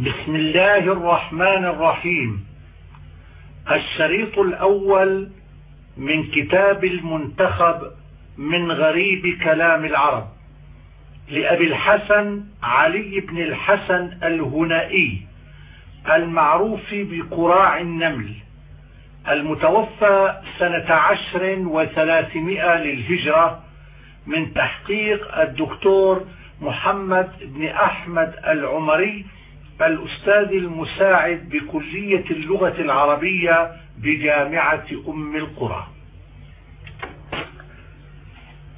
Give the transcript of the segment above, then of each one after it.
بسم الله الرحمن الرحيم. الشريط الأول من كتاب المنتخب من غريب كلام العرب لأبي الحسن علي بن الحسن الهنائي المعروف بقراع النمل المتوفى سنة عشر وثلاثمائة للهجرة من تحقيق الدكتور محمد بن أحمد العمري الأستاذ المساعد بكلية اللغة العربية بجامعة أم القرى.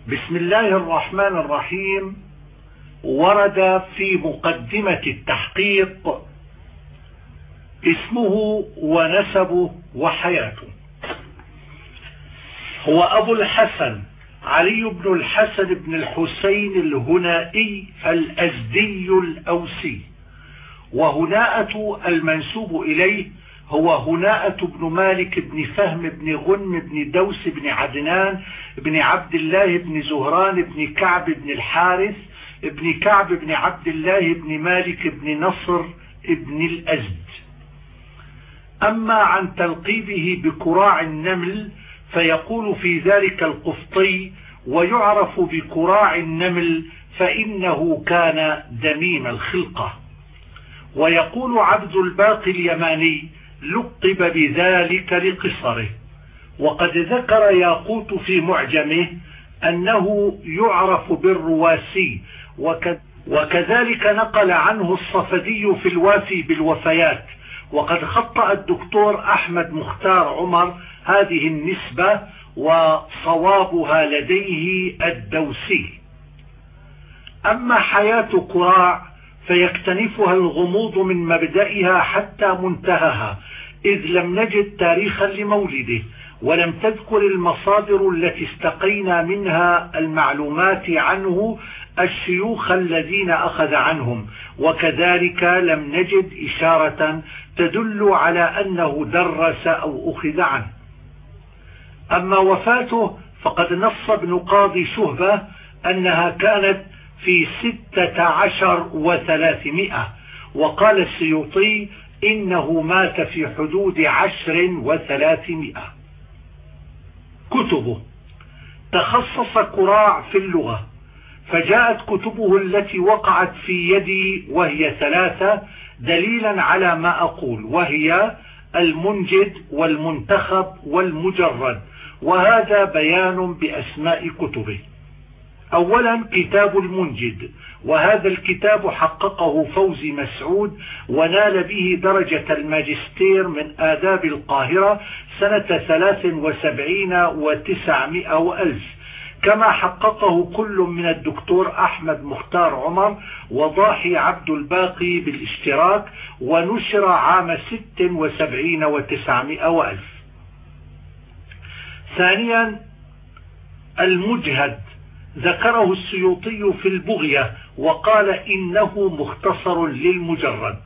بسم الله الرحمن الرحيم. ورد في مقدمة التحقيق اسمه ونسبه وحياته. هو أبو الحسن علي بن الحسن بن الحسين الهنائي الأزدي الأوسي. وهناءة المنسوب إليه هو هناءة بن مالك بن فهم بن غنم بن دوس بن عدنان بن عبد الله بن زهران بن كعب بن الحارث بن كعب بن عبد الله بن مالك بن نصر بن الأزد. أما عن تلقيبه بكراع النمل فيقول في ذلك القفطي ويعرف بكراع النمل فإنه كان دميم الخلقة. ويقول عبد الباقي اليماني لقب بذلك لقصره. وقد ذكر ياقوت في معجمه أنه يعرف بالرواسي وكذلك نقل عنه الصفدي في الوافي بالوفيات. وقد خطأ الدكتور أحمد مختار عمر هذه النسبة وصوابها لديه الدوسي. أما حياة قراع فيكتنفها الغموض من مبدئها حتى منتهاها إذ لم نجد تاريخا لمولده ولم تذكر المصادر التي استقينا منها المعلومات عنه الشيوخ الذين أخذ عنهم وكذلك لم نجد إشارة تدل على أنه درس أو أخذ عنه. أما وفاته فقد نص ابن قاضي شهبة أنها كانت في ستة عشر وثلاثمائة. وقال السيوطي إنه مات في حدود عشر وثلاثمائة. كتبه. تخصص قراع في اللغة. فجاءت كتبه التي وقعت في يدي وهي ثلاثة دليلا على ما أقول وهي المنجد والمنتخب والمجرد. وهذا بيان بأسماء كتبه. أولا كتاب المنجد وهذا الكتاب حققه فوزي مسعود ونال به درجة الماجستير من آداب القاهرة سنة ثلاث وسبعين وتسعمائة وألف. كما حققه كل من الدكتور أحمد مختار عمر وضاحي عبد الباقي بالاشتراك ونشر عام ست وسبعين وتسعمائة وألف. ثانيا المجهد. ذكره السيوطي في البغية وقال إنه مختصر للمجرد.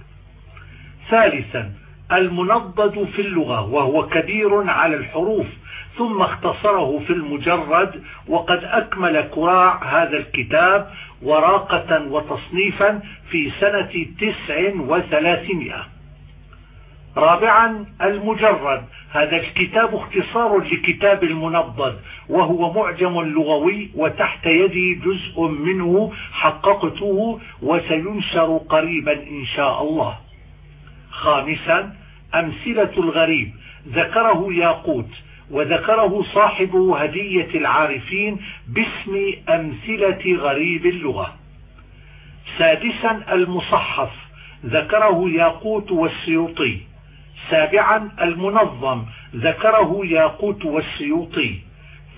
ثالثا المنضد في اللغة وهو كبير على الحروف ثم اختصره في المجرد وقد أكمل كراع هذا الكتاب وراقة وتصنيفا في سنة تسع وثلاثمائة. رابعا المجرد. هذا الكتاب اختصار لكتاب المنضد وهو معجم لغوي وتحت يدي جزء منه حققته وسينشر قريبا إن شاء الله. خامسا أمثلة الغريب. ذكره ياقوت وذكره صاحب هدية العارفين باسم أمثلة غريب اللغة. سادسا المصحف. ذكره ياقوت والسيوطي. سابعا المنظم ذكره ياقوت والسيوطي.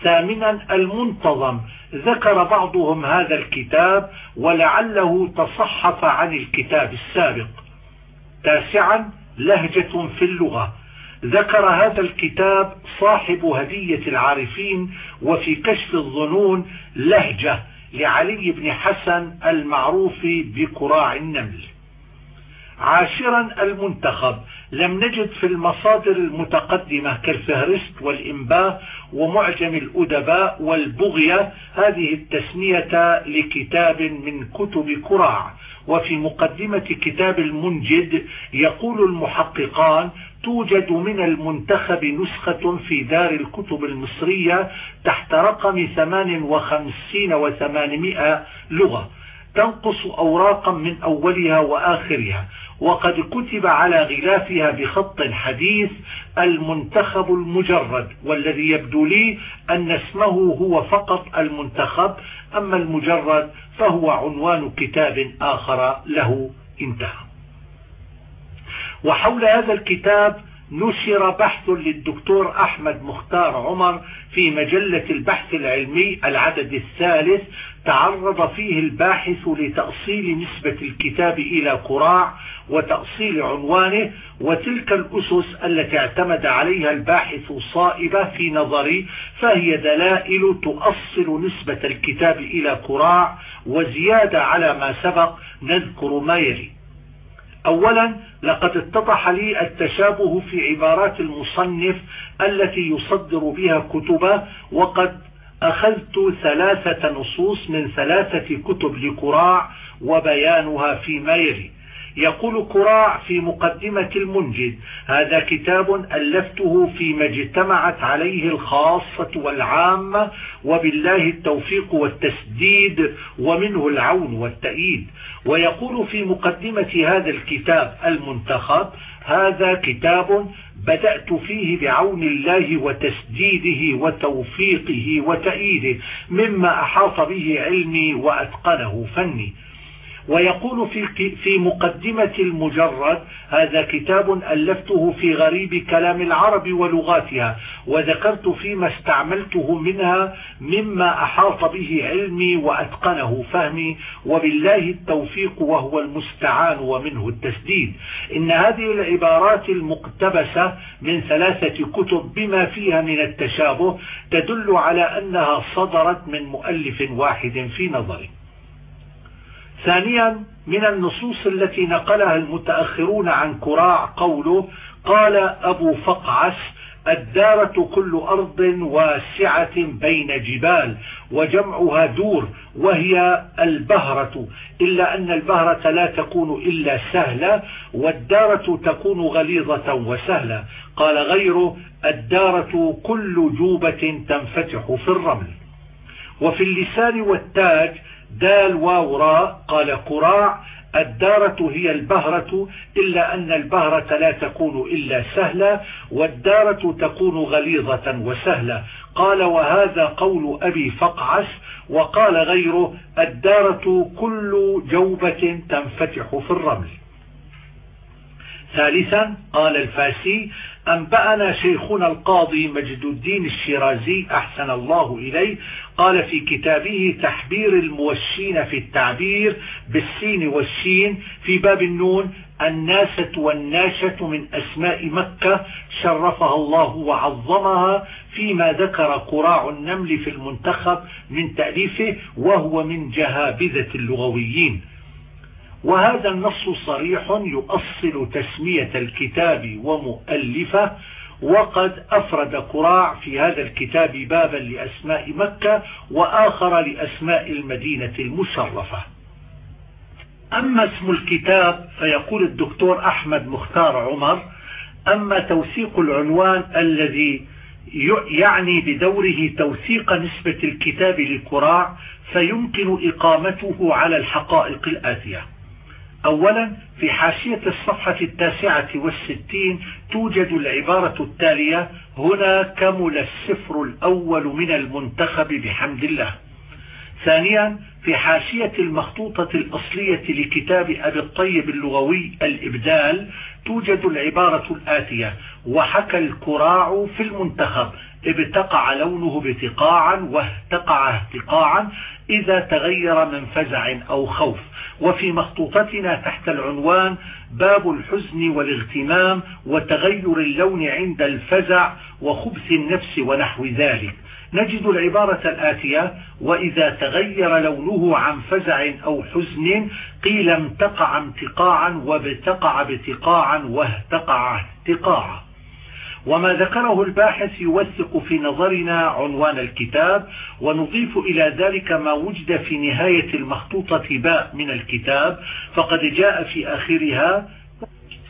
ثامنا المنتظم ذكر بعضهم هذا الكتاب ولعله تصحف عن الكتاب السابق. تاسعا لهجة في اللغة ذكر هذا الكتاب صاحب هدية العارفين وفي كشف الظنون لهجة لعلي بن حسن المعروف بكراع النمل. عاشرا المنتخب. لم نجد في المصادر المتقدمة كالفهرست والإنباه ومعجم الأدباء والبغية هذه التسمية لكتاب من كتب كراع. وفي مقدمة كتاب المنجد يقول المحققان توجد من المنتخب نسخة في دار الكتب المصرية تحت رقم 58 وثمانمائة لغة. تنقص أوراقا من أولها وآخرها وقد كتب على غلافها بخط حديث المنتخب المجرد والذي يبدو لي أن اسمه هو فقط المنتخب أما المجرد فهو عنوان كتاب آخر له انتهى. وحول هذا الكتاب نشر بحث للدكتور أحمد مختار عمر في مجلة البحث العلمي العدد الثالث تعرض فيه الباحث لتأصيل نسبة الكتاب إلى قراع وتأصيل عنوانه وتلك الأسس التي اعتمد عليها الباحث صائبة في نظري فهي دلائل تؤصل نسبة الكتاب إلى قراع وزيادة على ما سبق نذكر ما يلي. أولا لقد اتضح لي التشابه في عبارات المصنف التي يصدر بها كتبه وقد أخذت ثلاثة نصوص من ثلاثة كتب لقراع وبيانها فيما يلي يقول كراع في مقدمة المنجد هذا كتاب ألفته فيما اجتمعت عليه الخاصة والعامة وبالله التوفيق والتسديد ومنه العون والتأييد. ويقول في مقدمة هذا الكتاب المنتخب هذا كتاب بدأت فيه بعون الله وتسديده وتوفيقه وتأييده مما أحاط به علمي وأتقنه فني. ويقول في في مقدمة المجرد هذا كتاب ألفته في غريب كلام العرب ولغاتها وذكرت فيما استعملته منها مما أحاط به علمي وأتقنه فهمي وبالله التوفيق وهو المستعان ومنه التسديد. إن هذه العبارات المقتبسة من ثلاثة كتب بما فيها من التشابه تدل على أنها صدرت من مؤلف واحد في نظري. ثانيا من النصوص التي نقلها المتأخرون عن كراع قوله قال أبو فقعس الدارة كل أرض واسعة بين جبال وجمعها دور وهي البهرة. إلا أن البهرة لا تكون إلا سهلة والدارة تكون غليظة وسهلة. قال غيره الدارة كل جوبة تنفتح في الرمل. وفي اللسان والتاج دال واو راء قال قراع الدارة هي البهرة إلا أن البهرة لا تكون إلا سهلة والدارة تكون غليظة وسهلة. قال وهذا قول أبي فقعس وقال غيره الدارة كل جوبة تنفتح في الرمل. ثالثا قال الفاسي أنبأنا شيخنا القاضي مجد الدين الشيرازي أحسن الله إليه قال في كتابه تحبير الموشين في التعبير بالسين والشين في باب النون الناسة والناشة من أسماء مكة شرفها الله وعظمها فيما ذكر قراع النمل في المنتخب من تأليفه وهو من جهابذة اللغويين. وهذا النص صريح يؤصل تسمية الكتاب ومؤلفه وقد أفرد قراع في هذا الكتاب بابا لأسماء مكة وآخر لأسماء المدينة المشرفة. أما اسم الكتاب فيقول الدكتور أحمد مختار عمر أما توثيق العنوان الذي يعني بدوره توثيق نسبة الكتاب لقراع فيمكن إقامته على الحقائق الآتية. أولا في حاشية الصفحة التاسعة والستين توجد العبارة التالية هنا كمل السفر الأول من المنتخب بحمد الله. ثانيا في حاشية المخطوطة الأصلية لكتاب أبي الطيب اللغوي الإبدال توجد العبارة الآتية وحكى الكراع في المنتخب ابتقع لونه بتقاعا واهتقع اهتقاعا. إذا تغير من فزع أو خوف. وفي مخطوطتنا تحت العنوان باب الحزن والاغتمام وتغير اللون عند الفزع وخبث النفس ونحو ذلك. نجد العبارة الآتية وإذا تغير لونه عن فزع أو حزن قيل امتقع امتقاعا وابتقع ابتقاعا واهتقع اهتقاعا. وما ذكره الباحث يوثق في نظرنا عنوان الكتاب ونضيف إلى ذلك ما وجد في نهاية المخطوطة باء من الكتاب فقد جاء في آخرها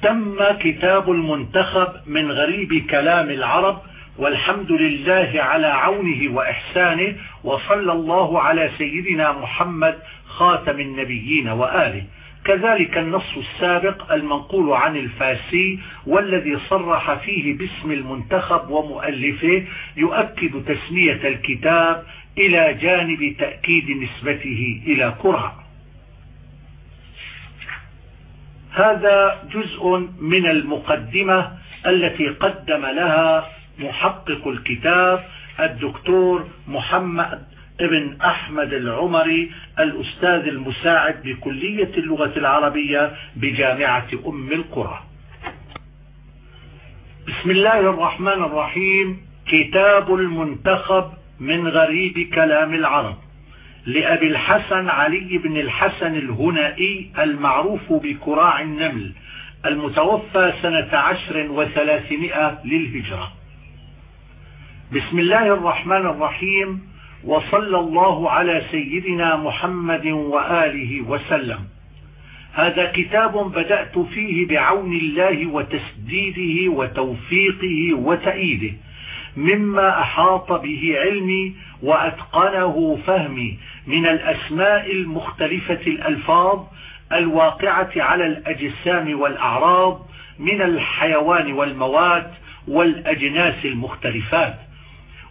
تم كتاب المنتخب من غريب كلام العرب والحمد لله على عونه وإحسانه وصلى الله على سيدنا محمد خاتم النبيين وآله. كذلك النص السابق المنقول عن الفاسي والذي صرح فيه باسم المنتخب ومؤلفه يؤكد تسمية الكتاب إلى جانب تأكيد نسبته إلى كرة. هذا جزء من المقدمة التي قدم لها محقق الكتاب الدكتور محمد ابن أحمد العمري الأستاذ المساعد بكلية اللغة العربية بجامعة أم القرى. بسم الله الرحمن الرحيم. كتاب المنتخب من غريب كلام العرب. لأبي الحسن علي بن الحسن الهنائي المعروف بكراع النمل المتوفى سنة عشر وثلاثمائة للهجرة. بسم الله الرحمن الرحيم. وصلى الله على سيدنا محمد وآله وسلم. هذا كتاب بدأت فيه بعون الله وتسديده وتوفيقه وتأييده مما أحاط به علمي وأتقنه فهمي من الأسماء المختلفة الألفاظ الواقعة على الأجسام والأعراض من الحيوان والمواد والأجناس المختلفات.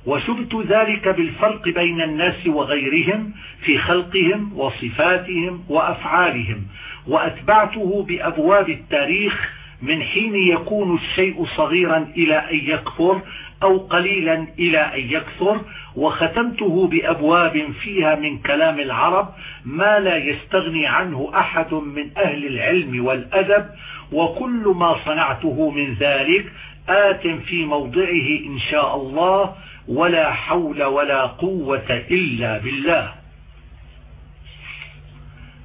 وشبت ذلك بالفرق بين الناس وغيرهم في خلقهم وصفاتهم وأفعالهم وأتبعته بأبواب التاريخ من حين يكون الشيء صغيرا إلى أن يكفر أو قليلا إلى أن يكثر وختمته بأبواب فيها من كلام العرب ما لا يستغني عنه أحد من أهل العلم والأدب وكل ما صنعته من ذلك آت في موضعه إن شاء الله ولا حول ولا قوة إلا بالله.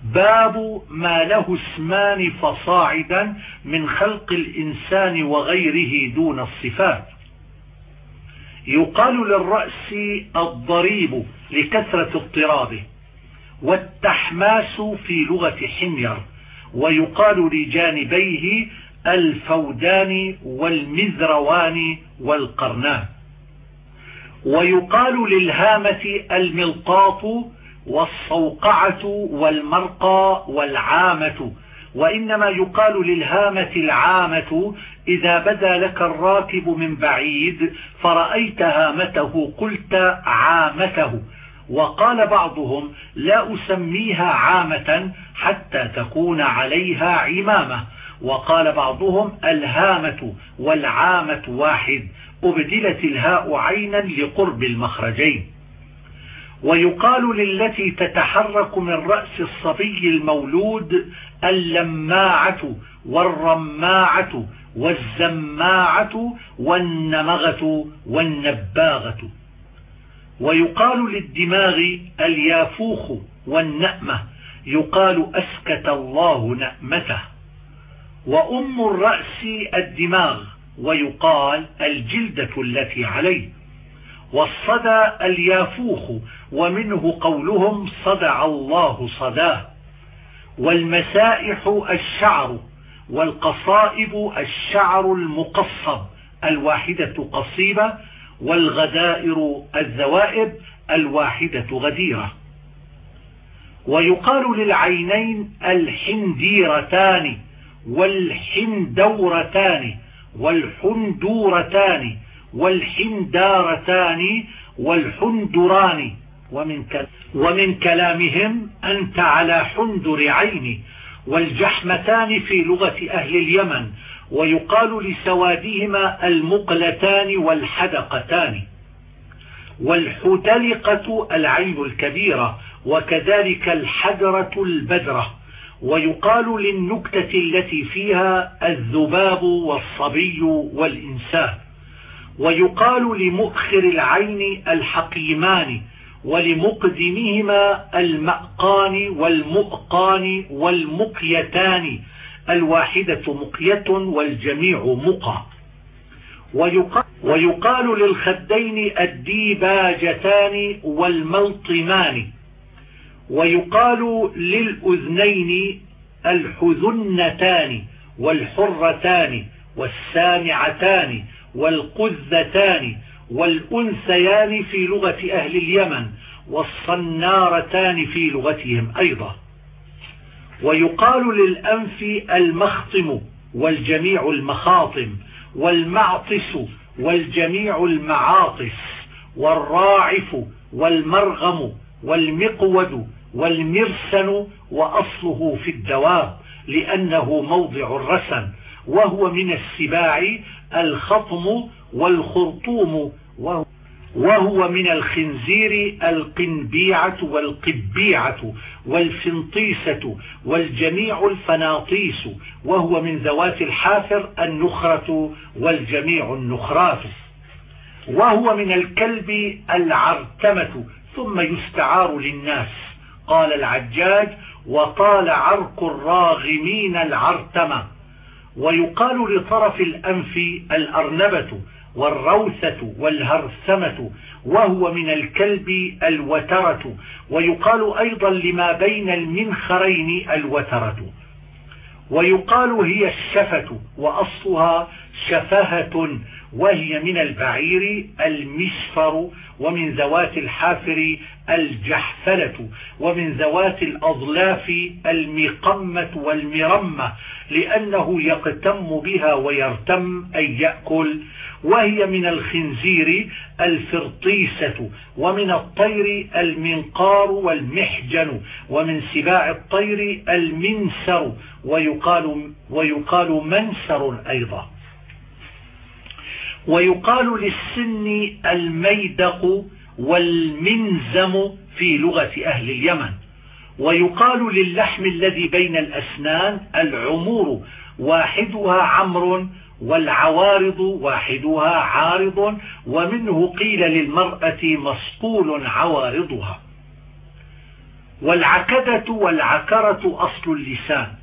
باب ما له اسمان فصاعدا من خلق الإنسان وغيره دون الصفات. يقال للرأس الضريب لكثرة اضطرابه والتحماس في لغة حمير ويقال لجانبيه الفودان والمذروان والقرنان. ويقال للهامة الملقاط والصوقعة والمرقى والعامة وإنما يقال للهامة العامة إذا بدا لك الراكب من بعيد فرأيت هامته قلت عامته وقال بعضهم لا أسميها عامة حتى تكون عليها عمامة. وقال بعضهم الهامة والعامة واحد أبدلت الهاء عينا لقرب المخرجين. ويقال للتي تتحرك من رأس الصبي المولود اللماعة والرماعة والزماعة والنمغة والنباغة. ويقال للدماغ اليافوخ والنأمة يقال أسكت الله نأمته. وأم الرأس الدماغ ويقال الجلدة التي عليه. والصدى اليافوخ ومنه قولهم صدع الله صداه. والمسائح الشعر والقصائب الشعر المقصب الواحدة قصيبة والغدائر الذوائب الواحدة غديرة. ويقال للعينين الحنديرتان والحندورتان والحندورتان والحندارتان والحندران. ومن, ومن كلامهم أنت على حندر عيني والجحمتان في لغة أهل اليمن ويقال لسوادهما المقلتان والحدقتان. والحتلقة العين الكبيرة وكذلك الحدرة البدرة. ويقال للنكتة التي فيها الذباب والصبي والإنسان. ويقال لمؤخر العين الحقيمان ولمقدمهما المأقان والمؤقان والمقيتان. الواحدة مقية والجميع مقى. ويقال للخدين الديباجتان والملطمان. ويقال للأذنين الحذنتان والحرتان والسامعتان والقذتان والأنثيان في لغة أهل اليمن والصنارتان في لغتهم أيضا. ويقال للأنف المخطم والجميع المخاطم والمعطس والجميع المعاطس والراعف والمرغم والمقود والمرسن وأصله في الدواب لأنه موضع الرسن وهو من السباع الخطم والخرطوم وهو من الخنزير القنبيعة والقبيعة والفنطيسة والجميع الفناطيس وهو من ذوات الحافر النخرة والجميع النخرات وهو من الكلب العرتمة ثم يستعار للناس. قال العجاج وقال عرق الراغمين العرتمة. ويقال لطرف الأنف الأرنبة والروثة والهرثمة وهو من الكلب الوترة. ويقال أيضا لما بين المنخرين الوترة. ويقال هي الشفة وأصلها شفهة وهي من البعير المشفر ومن ذوات الحافر الجحفلة ومن ذوات الأضلاف المقمة والمرمة لأنه يقتم بها ويرتم أي يأكل. وهي من الخنزير الفرطيسة ومن الطير المنقار والمحجن ومن سباع الطير المنسر ويقال, ويقال منسر أيضا. ويقال للسن الميدق والمنزم في لغة أهل اليمن. ويقال للحم الذي بين الأسنان العمور واحدها عمر والعوارض واحدها عارض ومنه قيل للمرأة مصقول عوارضها. والعكدة والعكرة أصل اللسان.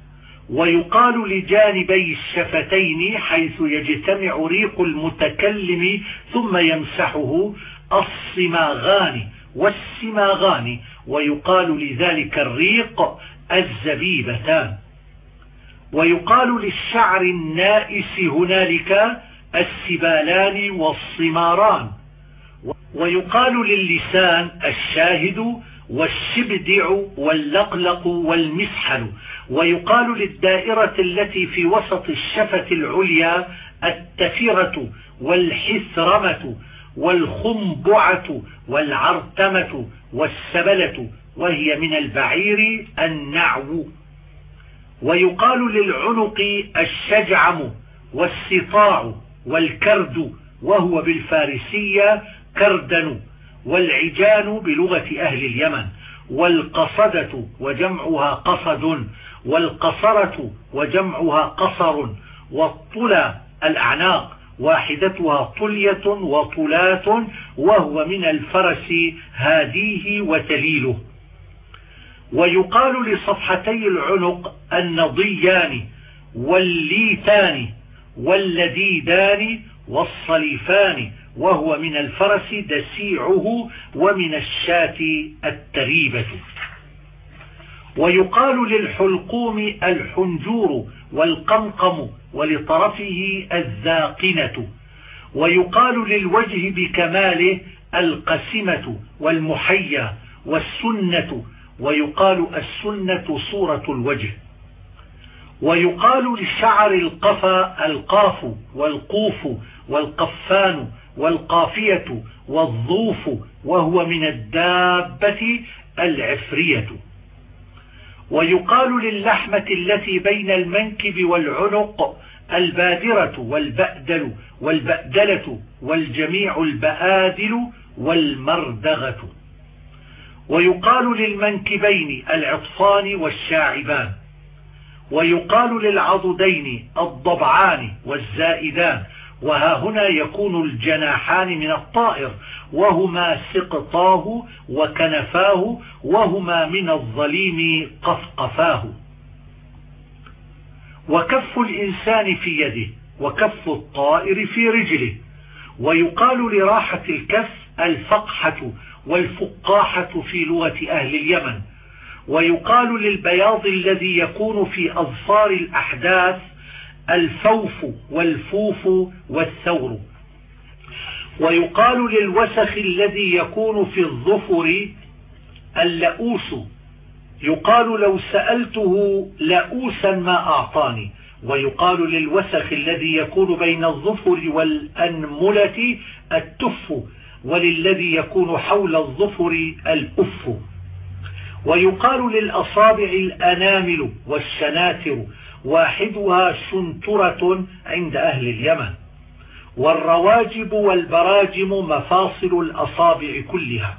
ويقال لجانبي الشفتين حيث يجتمع ريق المتكلم ثم يمسحه الصماغان والسماغان ويقال لذلك الريق الزبيبتان. ويقال للشعر النائس هنالك السبالان والصماران. ويقال للسان الشاهد والشبدع واللقلق والمسحل ويقال للدائرة التي في وسط الشفة العليا التفرة والحثرمة والخنبعة والعرتمة والسبلة وهي من البعير النعو. ويقال للعنق الشجعم والسطاع والكرد وهو بالفارسية كردن. والعجان بلغة أهل اليمن والقصدة وجمعها قصد والقصرة وجمعها قصر والطلى الأعناق واحدتها طلية وطلات وهو من الفرس هاديه وتليله. ويقال لصفحتي العنق النضيان والليتان واللديدان والصليفان وهو من الفرس دسيعه ومن الشاة التريبة. ويقال للحلقوم الحنجور والقمقم ولطرفه الذاقنة. ويقال للوجه بكماله القسمة والمحيا والسنة. ويقال السنة صورة الوجه. ويقال للشعر القفا القاف والقوف والقفان والقافية والظوف وهو من الدابة العفرية. ويقال للحمة التي بين المنكب والعنق البادرة والبأدل والبأدلة والجميع البآدل والمردغة. ويقال للمنكبين العطفان والشاعبان. ويقال للعضدين الضبعان والزائدان وها هنا يكون الجناحان من الطائر وهما سقطاه وكنفاه وهما من الظليم قفقفاه. وكف الإنسان في يده وكف الطائر في رجله. ويقال لراحة الكف الفقحة والفقاحة في لغة أهل اليمن. ويقال للبياض الذي يكون في أظفار الأحداث الفوف والفوف والثور. ويقال للوسخ الذي يكون في الظفر اللؤوس. يقال لو سألته لؤوسا ما أعطاني. ويقال للوسخ الذي يكون بين الظفر والأنملة التف وللذي يكون حول الظفر الأف. ويقال للأصابع الأنامل والشناتر واحدها شنترة عند أهل اليمن. والرواجب والبراجم مفاصل الأصابع كلها.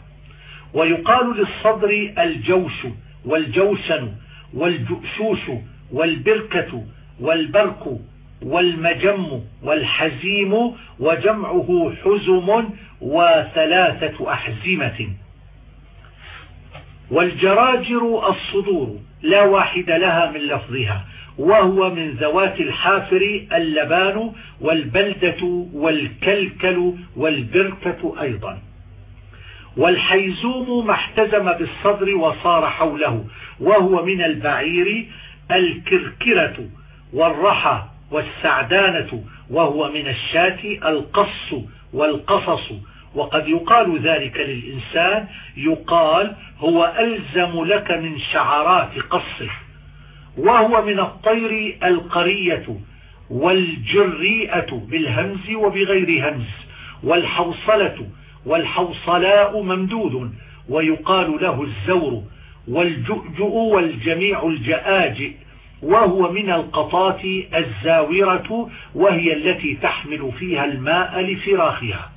ويقال للصدر الجوش والجوشن والجؤشوش والبركة والبرك والمجم والحزيم وجمعه حزم وثلاثة أحزمة. والجراجر الصدور لا واحد لها من لفظها. وهو من ذوات الحافر اللبان والبلدة والكلكل والبركة أيضا. والحيزوم ما احتزم بالصدر وصار حوله وهو من البعير الكركرة والرحى والسعدانة وهو من الشاة القص والقصص. وقد يقال ذلك للإنسان يقال هو ألزم لك من شعرات قصه. وهو من الطير القرية والجريئة بالهمز وبغير همز والحوصلة والحوصلاء ممدود ويقال له الزور والجؤجؤ والجميع الجآجئ وهو من القطات الزاورة وهي التي تحمل فيها الماء لفراخها.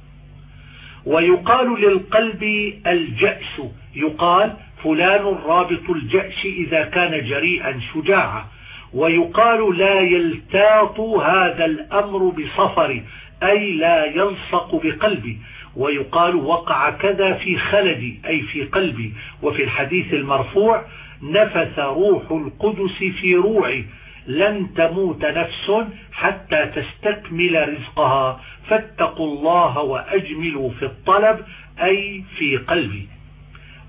ويقال للقلب الجأس يقال فلان رابط الجأش إذا كان جريئا شجاعا ويقال لا يلتاط هذا الأمر بصفر أي لا يلصق بقلبي. ويقال وقع كذا في خلدي أي في قلبي. وفي الحديث المرفوع نفث روح القدس في روعي. لن تموت نفس حتى تستكمل رزقها. فاتقوا الله وأجملوا في الطلب أي في قلبي.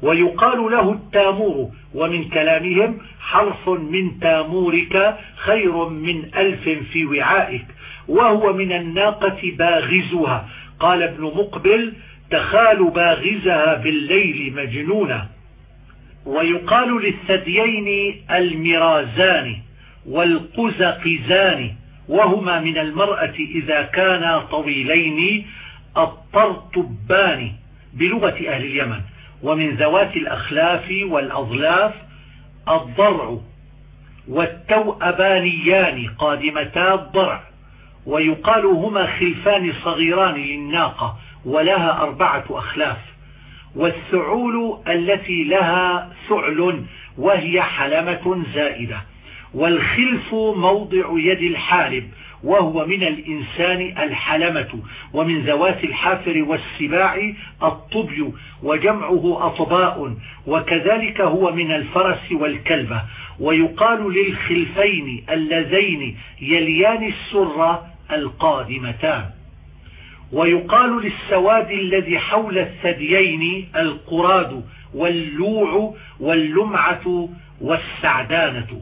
ويقال له التامور ومن كلامهم حرف من تامورك خير من ألف في وعائك وهو من الناقة باغزها. قال ابن مقبل تخال باغزها بالليل مجنونة ويقال للثديين المرازان والقزقزان وهما من المرأة إذا كانا طويلين الطرطبان بلغة أهل اليمن. ومن ذوات الأخلاف والأظلاف الضرع والتوأبانيان قادمتا الضرع ويقال هما خلفان صغيران للناقة ولها أربعة أخلاف والثعول التي لها ثعل وهي حلمة زائدة والخلف موضع يد الحالب وهو من الإنسان الحلمة ومن ذوات الحافر والسباع الطبي وجمعه أطباء وكذلك هو من الفرس والكلبة. ويقال للخلفين اللذين يليان السر القادمتان. ويقال للسواد الذي حول الثديين القراد واللوع واللمعة والسعدانة.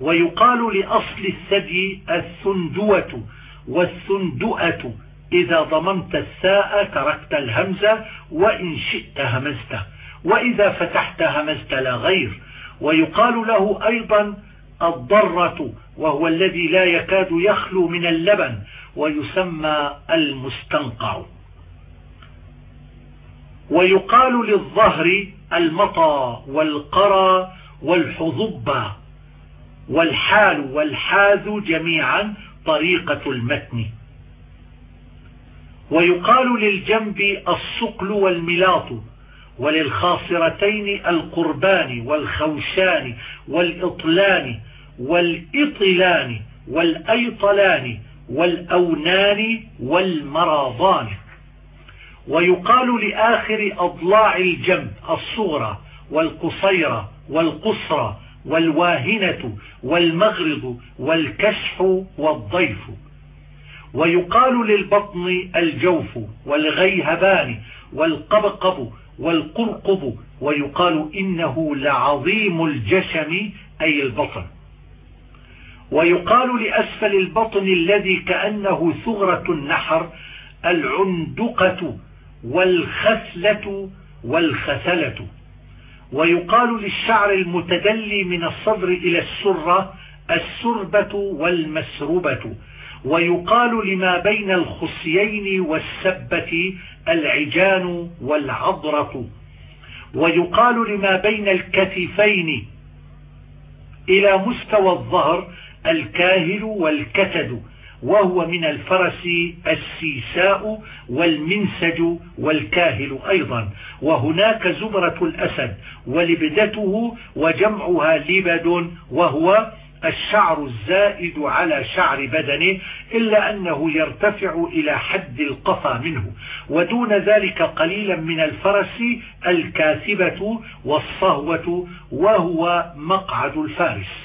ويقال لأصل الثدي الثندوة والثندؤة إذا ضممت الساء تركت الهمزة وإن شئت همزته وإذا فتحت همزت لا غير. ويقال له أيضا الضرة وهو الذي لا يكاد يخلو من اللبن ويسمى المستنقع. ويقال للظهر المطى والقرى والحظبة والحال والحاذ جميعا طريقة المتن. ويقال للجنب الصقل والملاط وللخاصرتين القربان والخوشان والإطلان والإطلان والأيطلان والأونان والمراضان. ويقال لآخر أضلاع الجنب الصغرى والقصيرة والقصرى والواهنة والمغرض والكشح والضيف. ويقال للبطن الجوف والغيهبان والقبقب والقرقب ويقال إنه لعظيم الجشم أي البطن. ويقال لأسفل البطن الذي كأنه ثغرة النحر العندقة والخثلة والخثلة. ويقال للشعر المتدلي من الصدر إلى السرة السربة والمسربة ويقال لما بين الخصيين والسبة العجان والعضرة ويقال لما بين الكتفين إلى مستوى الظهر الكاهل والكتد. وهو من الفرس السيساء والمنسج والكاهل أيضا. وهناك زبرة الأسد ولبدته وجمعها لبد وهو الشعر الزائد على شعر بدنه إلا أنه يرتفع إلى حد القفا منه. ودون ذلك قليلا من الفرس الكاثبة والصهوة وهو مقعد الفارس.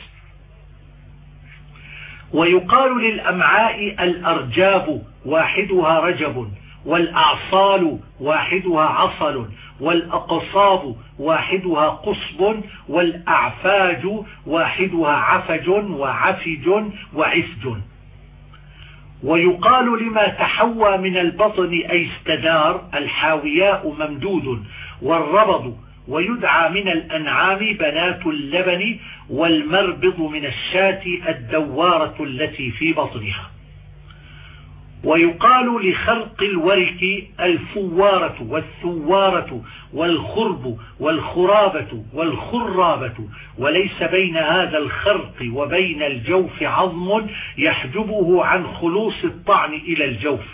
ويقال للأمعاء الأرجاب واحدها رجب والأعصال واحدها عصل والأقصاب واحدها قصب والأعفاج واحدها عفج وعفج وعفج. ويقال لما تحوى من البطن أي استدار الحاوياء ممدود والربض ويدعى من الأنعام بنات اللبن والمربض من الشاة الدوارة التي في بطنها. ويقال لخرق الورك الفوارة والثوارة والخرب والخرابة والخرابة وليس بين هذا الخرق وبين الجوف عظم يحجبه عن خلوص الطعن إلى الجوف.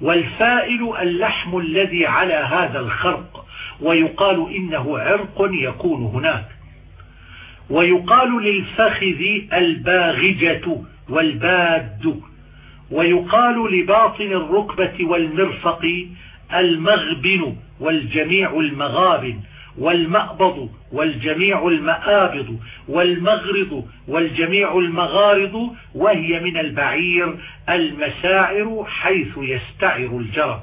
والفائل اللحم الذي على هذا الخرق ويقال إنه عرق يكون هناك. ويقال للفخذ الباغجة والباد. ويقال لباطن الركبة والمرفق المغبن والجميع المغابن والمأبض والجميع المآبض والمغرض والجميع المغارض وهي من البعير المساعر حيث يستعر الجرى.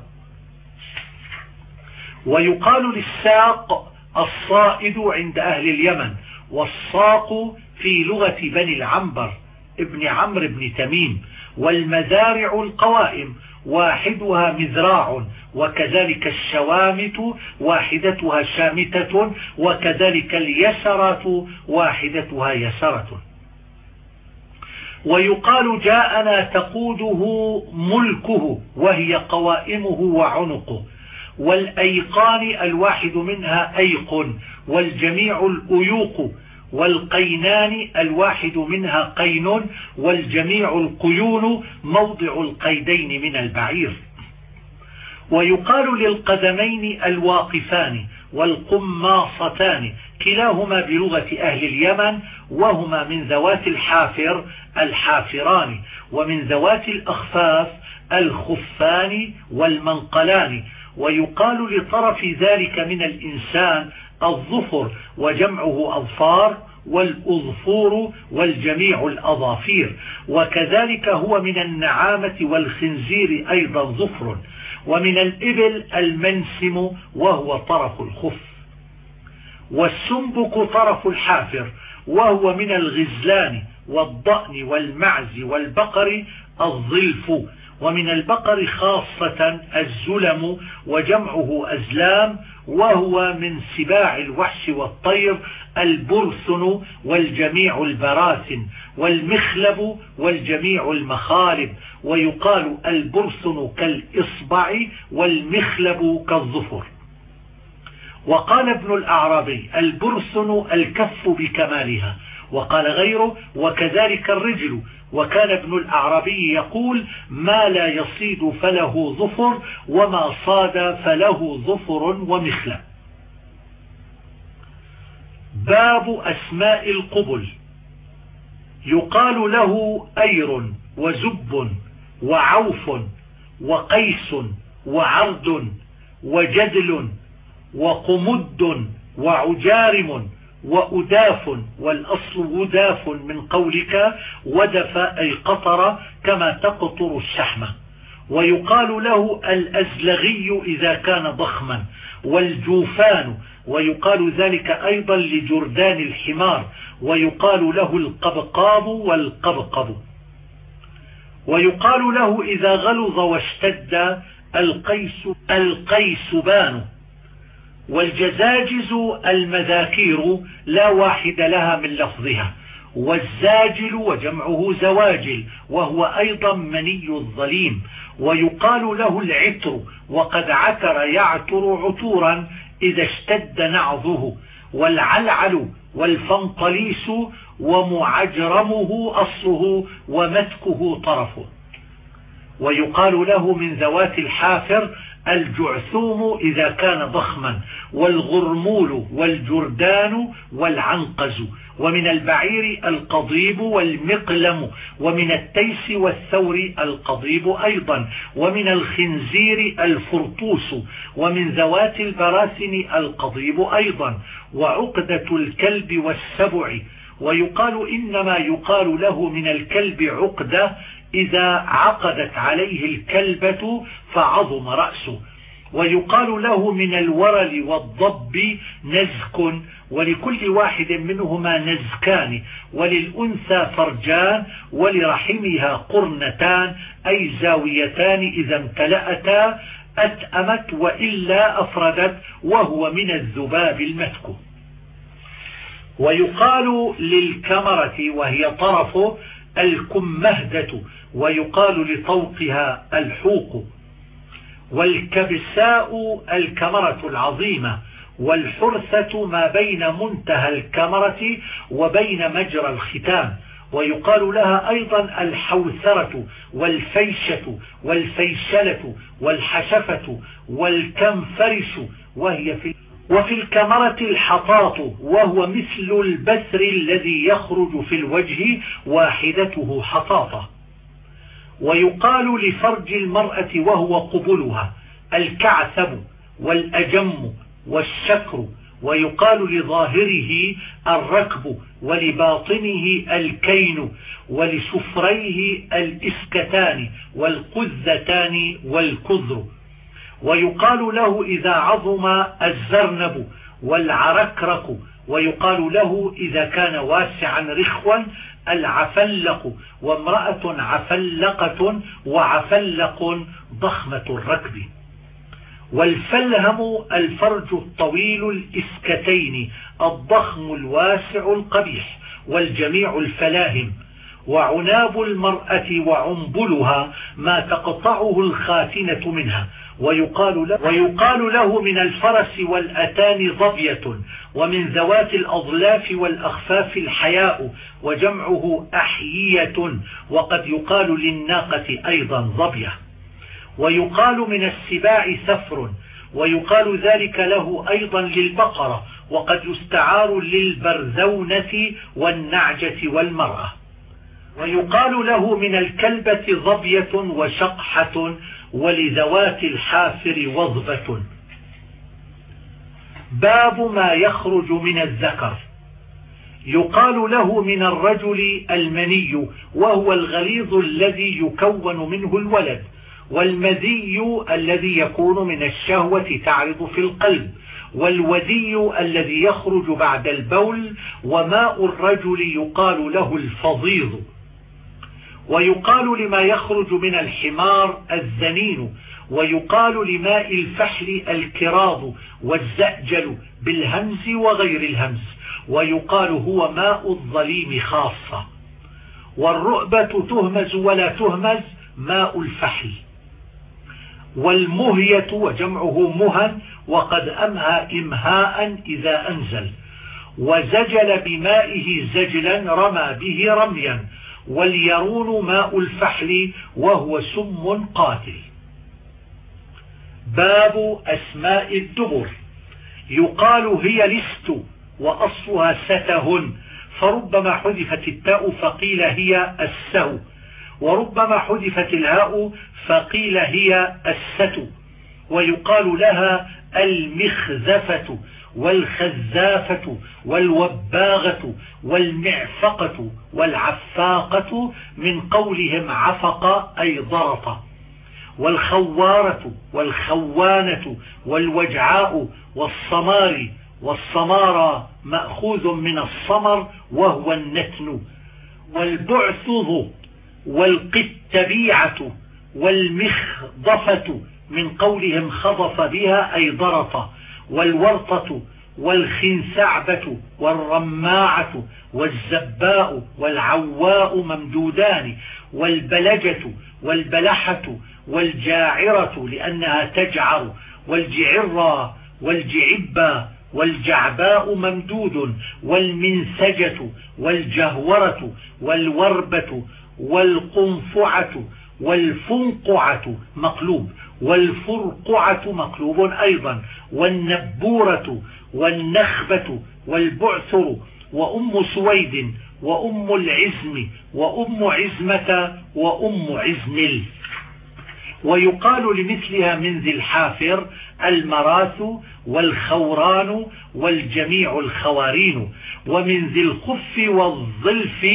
ويقال للساق الصائد عند أهل اليمن والصاق في لغة بني العنبر ابن عمرو بن تميم والمزارع القوائم واحدها مزراع وكذلك الشوامت واحدتها شامتة وكذلك اليسرات واحدتها يسرة. ويقال جاءنا تقوده ملكه وهي قوائمه وعنقه. والأيقان الواحد منها أيق والجميع الأيوق والقينان الواحد منها قين والجميع القيون موضع القيدين من البعير. ويقال للقدمين الواقفان والقماصتان كلاهما بلغة أهل اليمن وهما من ذوات الحافر الحافران ومن ذوات الأخفاف الخفان والمنقلان ويقال لطرف ذلك من الإنسان الظفر وجمعه أظفار والأظفور والجميع الأظافير وكذلك هو من النعامة والخنزير أيضا ظفر ومن الإبل المنسم وهو طرف الخف والسنبك طرف الحافر وهو من الغزلان والضأن والمعز والبقر الظلف ومن البقر خاصة الزلم وجمعه أزلام وهو من سباع الوحش والطير البرثن والجميع البراثن والمخلب والجميع المخالب ويقال البرثن كالإصبع والمخلب كالظفر. وقال ابن الأعرابي البرثن الكف بكمالها وقال غيره وكذلك الرجل. وكان ابن الأعرابي يقول ما لا يصيد فله ظفر وما صاد فله ظفر ومخلب باب أسماء القبل. يقال له أير وزب وعوف وقيس وعرد وجدل وقمد وعجارم وأداف والأصل وداف من قولك ودف أي قطر كما تقطر الشحمة ويقال له الأزلغي إذا كان ضخما والجوفان ويقال ذلك أيضا لجردان الحمار ويقال له القبقاب والقبقب. ويقال له إذا غلظ واشتد القيس القيسبان. والجزاجز المذاكير لا واحد لها من لفظها. والزاجل وجمعه زواجل وهو أيضا مني الظليم. ويقال له العتر وقد عتر يعتر عتورا إذا اشتد نعظه. والعلعل والفنطليس ومعجرمه أصله ومتكه طرفه. ويقال له من ذوات الحافر الجعثوم إذا كان ضخما والغرمول والجردان والعنقز ومن البعير القضيب والمقلم ومن التيس والثور القضيب أيضا ومن الخنزير الفرطوس ومن ذوات البراسن القضيب أيضا وعقدة الكلب والسبع. ويقال إنما يقال له من الكلب عقدة إذا عقدت عليه الكلبة فعظم رأسه. ويقال له من الورل والضب نزك ولكل واحد منهما نزكان وللأنثى فرجان ولرحمها قرنتان أي زاويتان إذا امتلأتا أتأمت وإلا أفردت وهو من الذباب المتك ويقال للكمرة وهي طرف الكمهدة ويقال لطوقها الحوق والكبساء الكمرة العظيمة والحرثة ما بين منتهى الكمرة وبين مجرى الختام ويقال لها أيضا الحوثرة والفيشة والفيشلة والحشفة والكنفرش وهي في وفي الكمرة الحطاط وهو مثل البثر الذي يخرج في الوجه واحدته حطاطة ويقال لفرج المرأة وهو قبلها الكعثب والأجم والشكر. ويقال لظاهره الركب ولباطنه الكين ولسفريه الإسكتان والقذتان والكذر. ويقال له إذا عظم الزرنب والعركرك ويقال له إذا كان واسعا رخوا العفلق وامرأة عفلقة وعفلق ضخمة الركب. والفلهم الفرج الطويل الإسكتين الضخم الواسع القبيح والجميع الفلاهم. وعناب المرأة وعنبلها ما تقطعه الخاتنة منها. ويقال له, ويقال له من الفرس والأتان ظبية ومن ذوات الأضلاف والأخفاف الحياء وجمعه أحيية وقد يقال للناقة أيضا ظبية. ويقال من السباع سفر ويقال ذلك له أيضا للبقرة وقد يستعار للبرزونة والنعجة والمرأة. ويقال له من الكلبة ظبية وشقحة ولذوات الحافر وظبة باب ما يخرج من الذكر. يقال له من الرجل المني وهو الغليظ الذي يكون منه الولد والمذي الذي يكون من الشهوة تعرض في القلب والودي الذي يخرج بعد البول وماء الرجل يقال له الفضيض. ويقال لما يخرج من الحمار الزنين ويقال لماء الفحل الكراض والزأجل بالهمز وغير الهمز ويقال هو ماء الظليم خاصة. والرؤبة تهمز ولا تهمز ماء الفحل. والمهية وجمعه مهن وقد أمهى إمهاء إذا أنزل. وزجل بمائه زجلا رمى به رميا. واليرون ماء الفحل وهو سم قاتل. باب أسماء الدبر. يقال هي لست وأصلها ستهن فربما حذفت التاء فقيل هي السهو. وربما حذفت الهاء فقيل هي الست. ويقال لها المخزفة والخزافة والوباغة والمعفقة والعفاقة من قولهم عفق أي ضرط. والخوارة والخوانة والوجعاء والصمار والصمار مأخوذ من الصمر وهو النتن. والبعثظ والقتبيعة والمخضفة من قولهم خضف بها أي ضرط. والورطة والخنسعبة والرماعة والزباء والعواء ممدودان والبلجة والبلحة والجاعرة لأنها تجعر والجعرة والجعبة والجعباء ممدود والمنسجة والجهورة والوربة والقنفعة والفنقعة مقلوب والفرقعة مقلوب أيضا والنبورة والنخبة والبعثر وأم سويد وأم العزم وأم عزمة وأم عزنل ويقال لمثلها من ذي الحافر المراث والخوران والجميع الخوارين ومن ذي الخف والظلف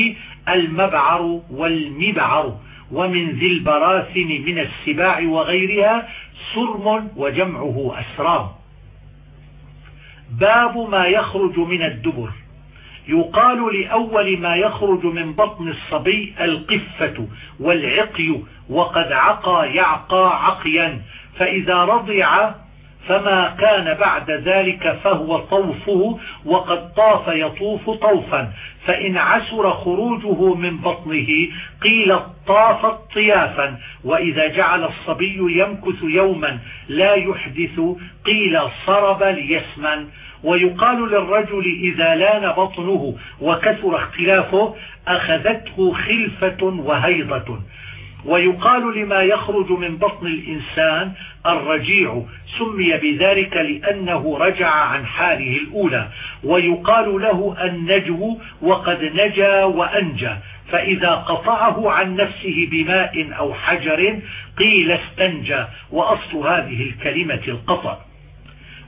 المبعر والمبعر. ومن ذي البراثن من السباع وغيرها سرم وجمعه أسرام. باب ما يخرج من الدبر. يقال لأول ما يخرج من بطن الصبي القفة والعقي وقد عقى يعقى عقيا فإذا رضع فما كان بعد ذلك فهو طوفه وقد طاف يطوف طوفا. فإن عسر خروجه من بطنه قيل طاف طيافا. وإذا جعل الصبي يمكث يوما لا يحدث قيل صرب ليسمن. ويقال للرجل إذا لأن بطنه وكثر اختلافه أخذته خلفة وهيضة. ويقال لما يخرج من بطن الإنسان الرجيع سمي بذلك لأنه رجع عن حاله الأولى ويقال له النجو وقد نجا وأنجى فإذا قطعه عن نفسه بماء أو حجر قيل استنجى وأصل هذه الكلمة القطع.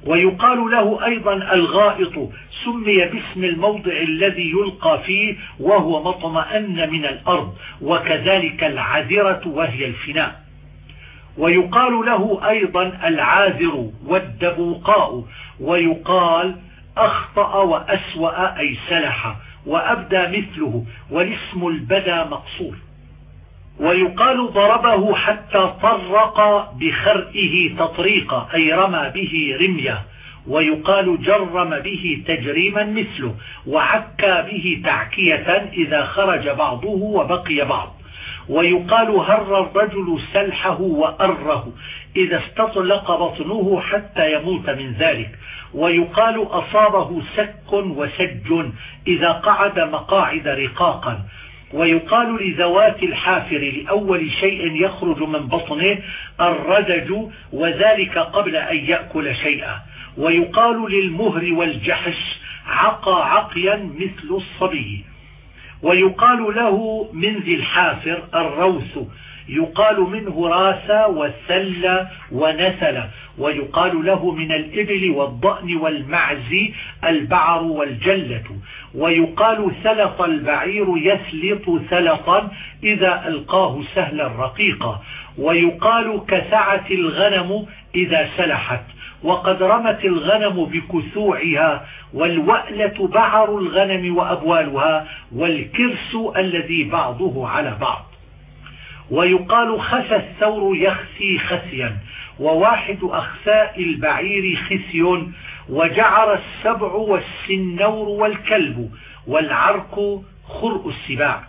ويقال له أيضا الغائط سمي باسم الموضع الذي يلقى فيه وهو مطمئن من الأرض وكذلك العذرة وهي الفناء. ويقال له أيضا العاذر والدبوقاء ويقال أخطأ وأسوأ أي سلح وأبدى مثله والاسم البدا مقصور. ويقال ضربه حتى طرق بخرئه تطريقا أي رمى به رمية. ويقال جرم به تجريما مثله وعكى به تعكية إذا خرج بعضه وبقي بعض. ويقال هر الرجل سلحه وأره إذا استطلق بطنه حتى يموت من ذلك. ويقال أصابه سك وسج إذا قعد مقاعد رقاقا. ويقال لذوات الحافر لأول شيء يخرج من بطنه الردج وذلك قبل أن يأكل شيئا. ويقال للمهر والجحش عقى عقيا مثل الصبي. ويقال له من ذي الحافر الروث. يقال منه راسا وسل ونسل ويقال له من الإبل والضأن والمعز البعر والجلة. ويقال سلط البعير يسلط سلطا إذا ألقاه سهلا رقيقا. ويقال كسعة الغنم إذا سلحت. وقد رمت الغنم بكسوعها والوألة بعر الغنم وأبوالها والكرس الذي بعضه على بعض. ويقال خسى الثور يخسي خسيا. وواحد أخساء البعير خسي وجعر السبع والسنور والكلب والعرق خرء السباع.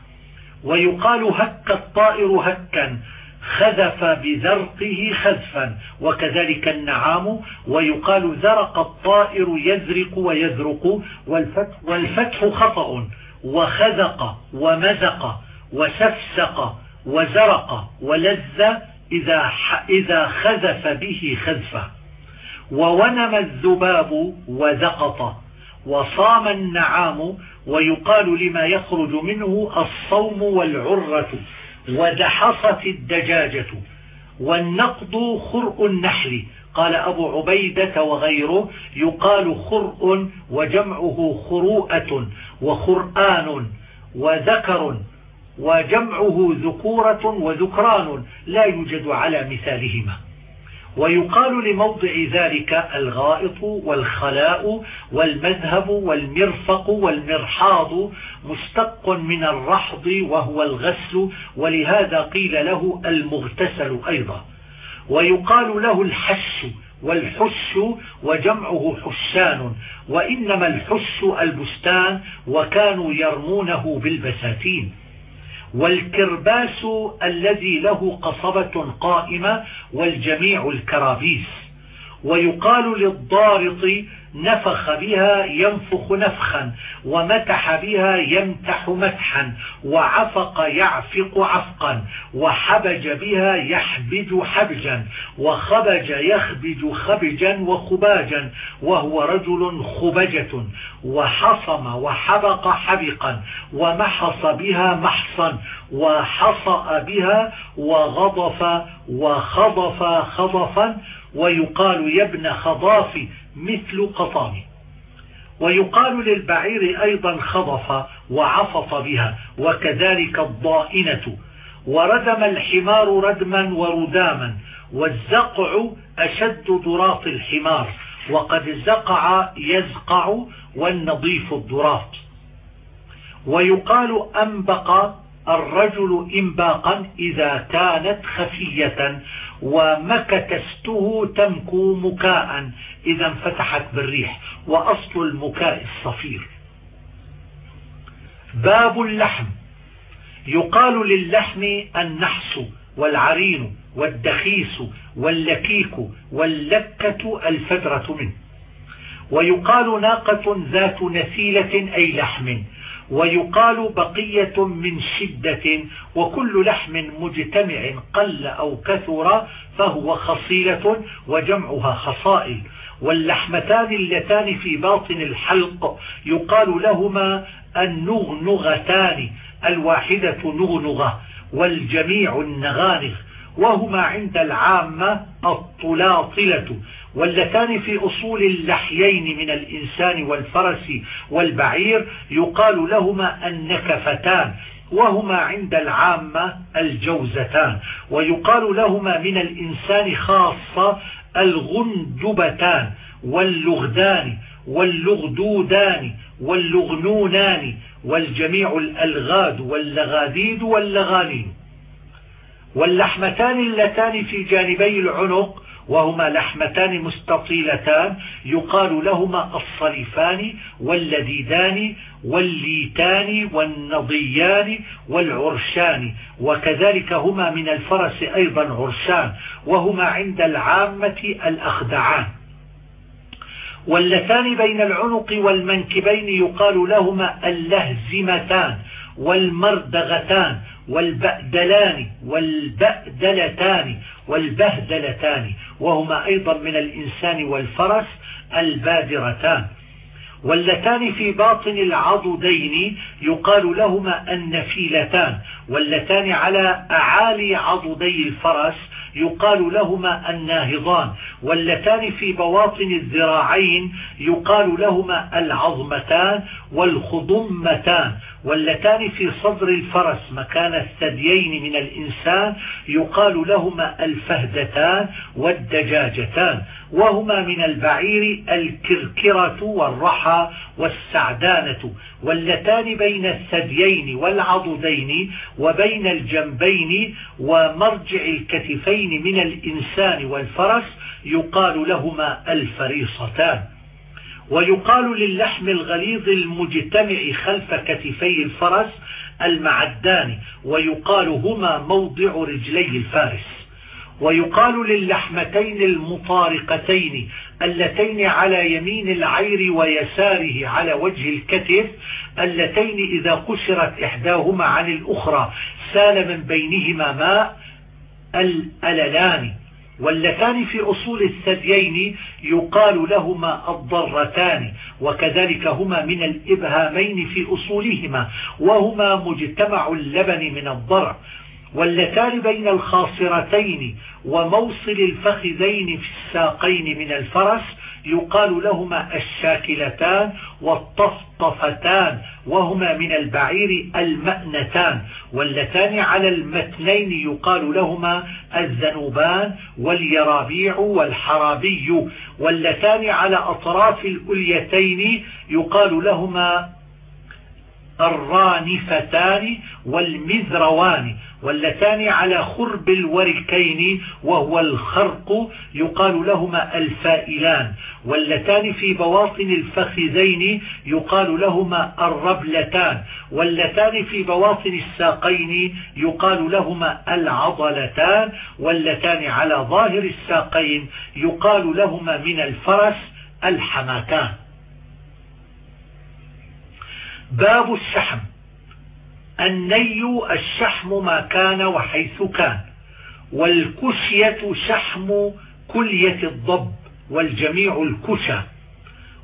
ويقال هك الطائر هكا خذف بذرقه خذفا وكذلك النعام. ويقال ذرق الطائر يزرق ويذرق والفتح, والفتح خطأ. وخذق ومزق وسفسق وزرق ولز إذا, إذا خذف به خذفه. وونم الذباب وذقط وصام النعام ويقال لما يخرج منه الصوم والعرة ودحصت الدجاجة والنقض خرء النحل قال أبو عبيدة وغيره يقال خرء وجمعه خروءة وخرآن وذكر وجمعه ذكورة وذكران لا يوجد على مثالهما. ويقال لموضع ذلك الغائط والخلاء والمذهب والمرفق والمرحاض مستق من الرحض وهو الغسل ولهذا قيل له المغتسل أيضا. ويقال له الحش والحش وجمعه حشان وإنما الحش البستان وكانوا يرمونه بالبساتين. والكرباس الذي له قصبة قائمة والجميع الكرابيس. ويقال للضارط نفخ بها ينفخ نفخا ومتح بها يمتح متحا وعفق يعفق عفقا وحبج بها يحبج حبجا وخبج يخبج خبجا وخباجا وهو رجل خبجة وحصم وحبق حبقا ومحص بها محصا وحصأ بها وغضف وخضف خضفا ويقال يا ابن خضاف مثل قطام ويقال للبعير أيضا خضف وعفط بها وكذلك الضائنة. وردم الحمار ردما ورداما والزقع أشد ضراط الحمار. وقد زقع يزقع والنظيف الضراط ويقال أنبق الرجل إنباقا إذا كانت خفية ومكتسته تمكو مكاء. إذا انفتحت بالريح وأصل المكاء الصفير. باب اللحم. يقال للحم النحس والعرين والدخيس واللكيك واللكة الفدرة منه. ويقال ناقة ذات نسيلة أي لحم. ويقال بقية من شدة وكل لحم مجتمع قل أو كثر فهو خصيلة وجمعها خصائل. واللحمتان اللتان في باطن الحلق يقال لهما النغنغتان الواحدة نغنغة والجميع النغانغ وهما عند العامة الطلاطلة واللتان في أصول اللحيين من الإنسان والفرس والبعير يقال لهما النكفتان وهما عند العامة الجوزتان ويقال لهما من الإنسان خاصة الغندبتان واللغدان واللغدودان واللغنونان والجميع الألغاد واللغاديد واللغانين. واللحمتان اللتان في جانبي العنق وهما لحمتان مستطيلتان يقال لهما الصريفان واللذيذان والليتان والنضيان والعرشان وكذلك هما من الفرس أيضا عرشان وهما عند العامة الأخدعان. واللتان بين العنق والمنكبين يقال لهما اللهزمتان والمردغتان والبأدلان والبأدلتان والبهدلتان وهما أيضا من الإنسان والفرس البادرتان. واللتان في باطن العضدين يقال لهما النفيلتان. واللتان على أعالي عضدي الفرس يقال لهما الناهضان. واللتان في بواطن الذراعين يقال لهما العظمتان والخضمتان. واللتان في صدر الفرس مكان الثديين من الإنسان يقال لهما الفهدتان والدجاجتان وهما من البعير الكركرة والرحى والسعدانة. واللتان بين الثديين والعضدين وبين الجنبين ومرجع الكتفين من الإنسان والفرس يقال لهما الفريصتان. ويقال للحم الغليظ المجتمع خلف كتفي الفرس المعدان ويقال هما موضع رجلي الفارس. ويقال للحمتين المطارقتين اللتين على يمين العير ويساره على وجه الكتف اللتين إذا قشرت إحداهما عن الأخرى سال من بينهما ماء الأللان واللتان في أصول الثديين يقال لهما الضرتان وكذلك هما من الإبهامين في أصولهما وهما مجتمع اللبن من الضرع. واللتان بين الخاصرتين وموصل الفخذين في الساقين من الفرس يقال لهما الشاكلتان والطفطفتان وهما من البعير المأنتان. واللتان على المتنين يقال لهما الذنوبان واليرابيع والحرابي. واللتان على أطراف الأليتين يقال لهما الرانفتان والمذروان واللتان على خرب الوركين وهو الخرق يقال لهما الفائلان واللتان في بواطن الفخذين يقال لهما الربلتان واللتان في بواطن الساقين يقال لهما العضلتان واللتان على ظاهر الساقين يقال لهما من الفرس الحماكان باب الشحم. الني الشحم ما كان وحيث كان والكشية شحم كلية الضب والجميع الكشى.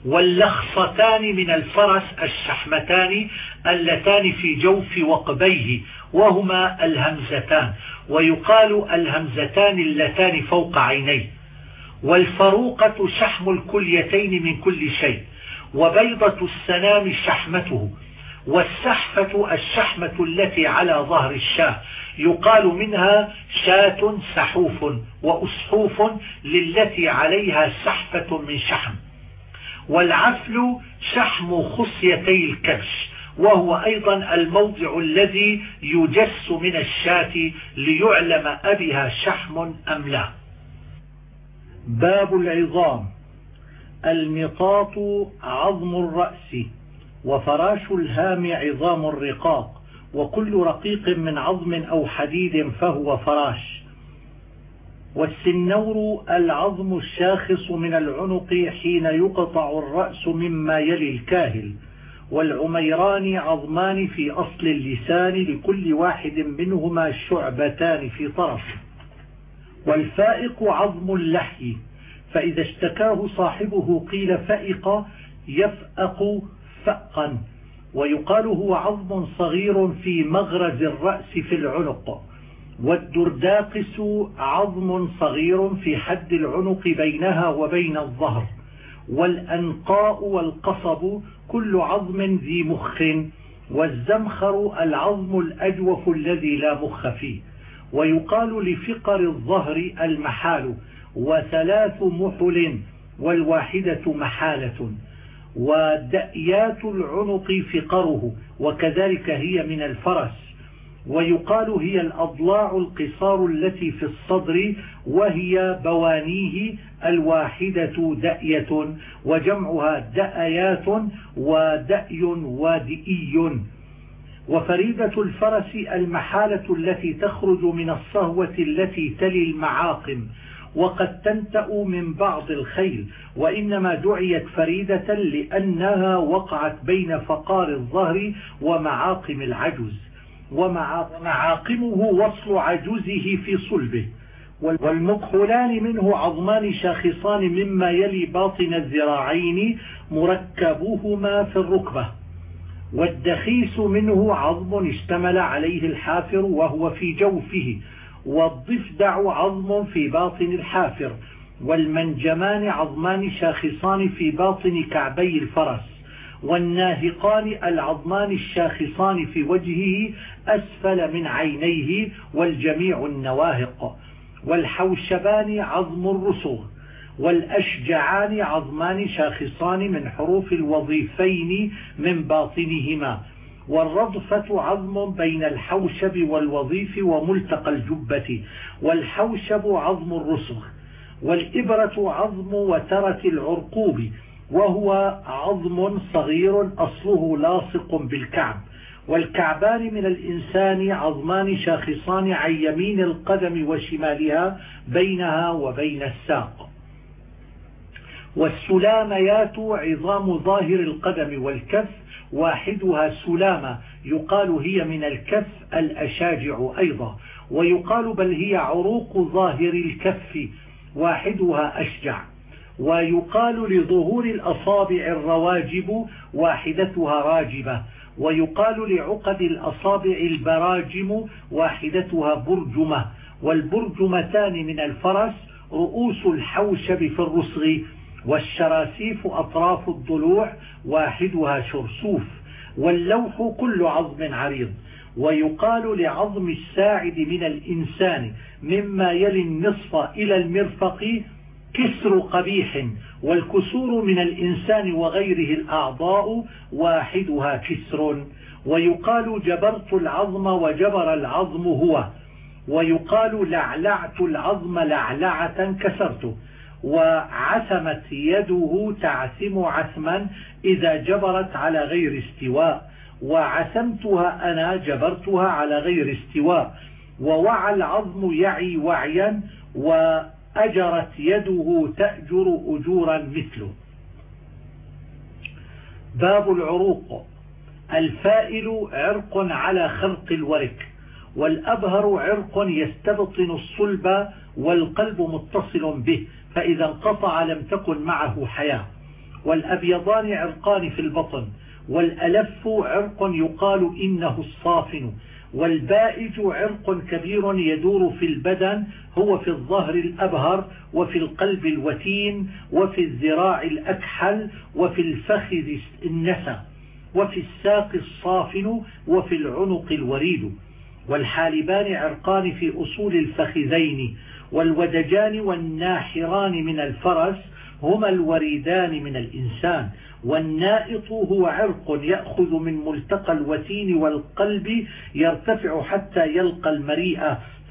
واللخصتان من الفرس الشحمتان اللتان في جوف وقبيه وهما الهمزتان. ويقال الهمزتان اللتان فوق عينيه. والفروقة شحم الكليتين من كل شيء. وبيضة السنام شحمته والسحفة الشحمة التي على ظهر الشاه يقال منها شاة سحوف وأسحوف للتي عليها سحفة من شحم. والعفل شحم خصيتي الكبش وهو أيضا الموضع الذي يجس من الشاة ليعلم أبها شحم أم لا. باب العظام. المطاط عظم الرأس وفراش الهام عظام الرقاق وكل رقيق من عظم أو حديد فهو فراش. والسنور العظم الشاخص من العنق حين يقطع الرأس مما يلي الكاهل والعميران عظمان في أصل اللسان لكل واحد منهما شعبتان في طرف والفائق عظم اللحي فإذا اشتكاه صاحبه قيل فائق يفأق فأقا. ويقال هو عظم صغير في مغرز الرأس في العنق. والدرداقس عظم صغير في حد العنق بينها وبين الظهر. والأنقاء والقصب كل عظم ذي مخ. والزمخر العظم الأجوف الذي لا مخ فيه. ويقال لفقر الظهر المحال. وثلاث محل والواحدة محالة ودأيات العنق فقره وكذلك هي من الفرس. ويقال هي الأضلاع القصار التي في الصدر وهي بوانيه الواحدة دأية وجمعها دأيات ودأي ودئي وفريدة الفرس المحالة التي تخرج من الصهوة التي تلي المعاقم. وقد تنتأ من بعض الخيل وإنما دعيت فريدة لأنها وقعت بين فقار الظهر ومعاقم العجز ومعاقمه وصل عجزه في صلبه. والمكحلان منه عظمان شاخصان مما يلي باطن الذراعين مركبهما في الركبة. والدخيس منه عظم اشتمل عليه الحافر وهو في جوفه. والضفدع عظم في باطن الحافر والمنجمان عظمان شاخصان في باطن كعبي الفرس والناهقان العظمان الشاخصان في وجهه أسفل من عينيه والجميع النواهق والحوشبان عظم الرسغ والأشجعان عظمان شاخصان من حروف الوظيفين من باطنهما. والرضفة عظم بين الحوشب والوظيف وملتقى الجبة. والحوشب عظم الرسغ والإبرة عظم وترة العرقوب وهو عظم صغير أصله لاصق بالكعب. والكعبان من الإنسان عظمان شاخصان عن يمين القدم وشمالها بينها وبين الساق. والسلاميات عظام ظاهر القدم والكف واحدها سلامة يقال هي من الكف الأشاجع أيضا ويقال بل هي عروق ظاهر الكف واحدها أشجع ويقال لظهور الأصابع الرواجب واحدتها راجبة ويقال لعقد الأصابع البراجم واحدتها برجمة والبرجمتان من الفرس رؤوس الحوشب في الرسغ والشراسيف أطراف الضلوع واحدها شرسوف واللوح كل عظم عريض. ويقال لعظم الساعد من الإنسان مما يلي النصف إلى المرفق كسر قبيح والكسور من الإنسان وغيره الأعضاء واحدها كسر. ويقال جبرت العظم وجبر العظم هو. ويقال لعلعت العظم لعلعة كسرته وعثمت يده تعثم عثما إذا جبرت على غير استواء. وعثمتها أنا جبرتها على غير استواء. ووعى العظم يعي وعيا وأجرت يده تأجر أجورا مثله. باب العروق. الفائل عرق على خلق الورك والأبهر عرق يستبطن الصلب والقلب متصل به. فإذا انقطع لم تكن معه حياة. والأبيضان عرقان في البطن والألف عرق يقال إنه الصافن والبائج عرق كبير يدور في البدن هو في الظهر الأبهر وفي القلب الوتين وفي الذراع الأكحل وفي الفخذ النسى وفي الساق الصافن وفي العنق الوريد. والحالبان عرقان في أصول الفخذين والودجان والناحران من الفرس هما الوريدان من الإنسان والنائط هو عرق يأخذ من ملتقى الوتين والقلب يرتفع حتى يلقى المريء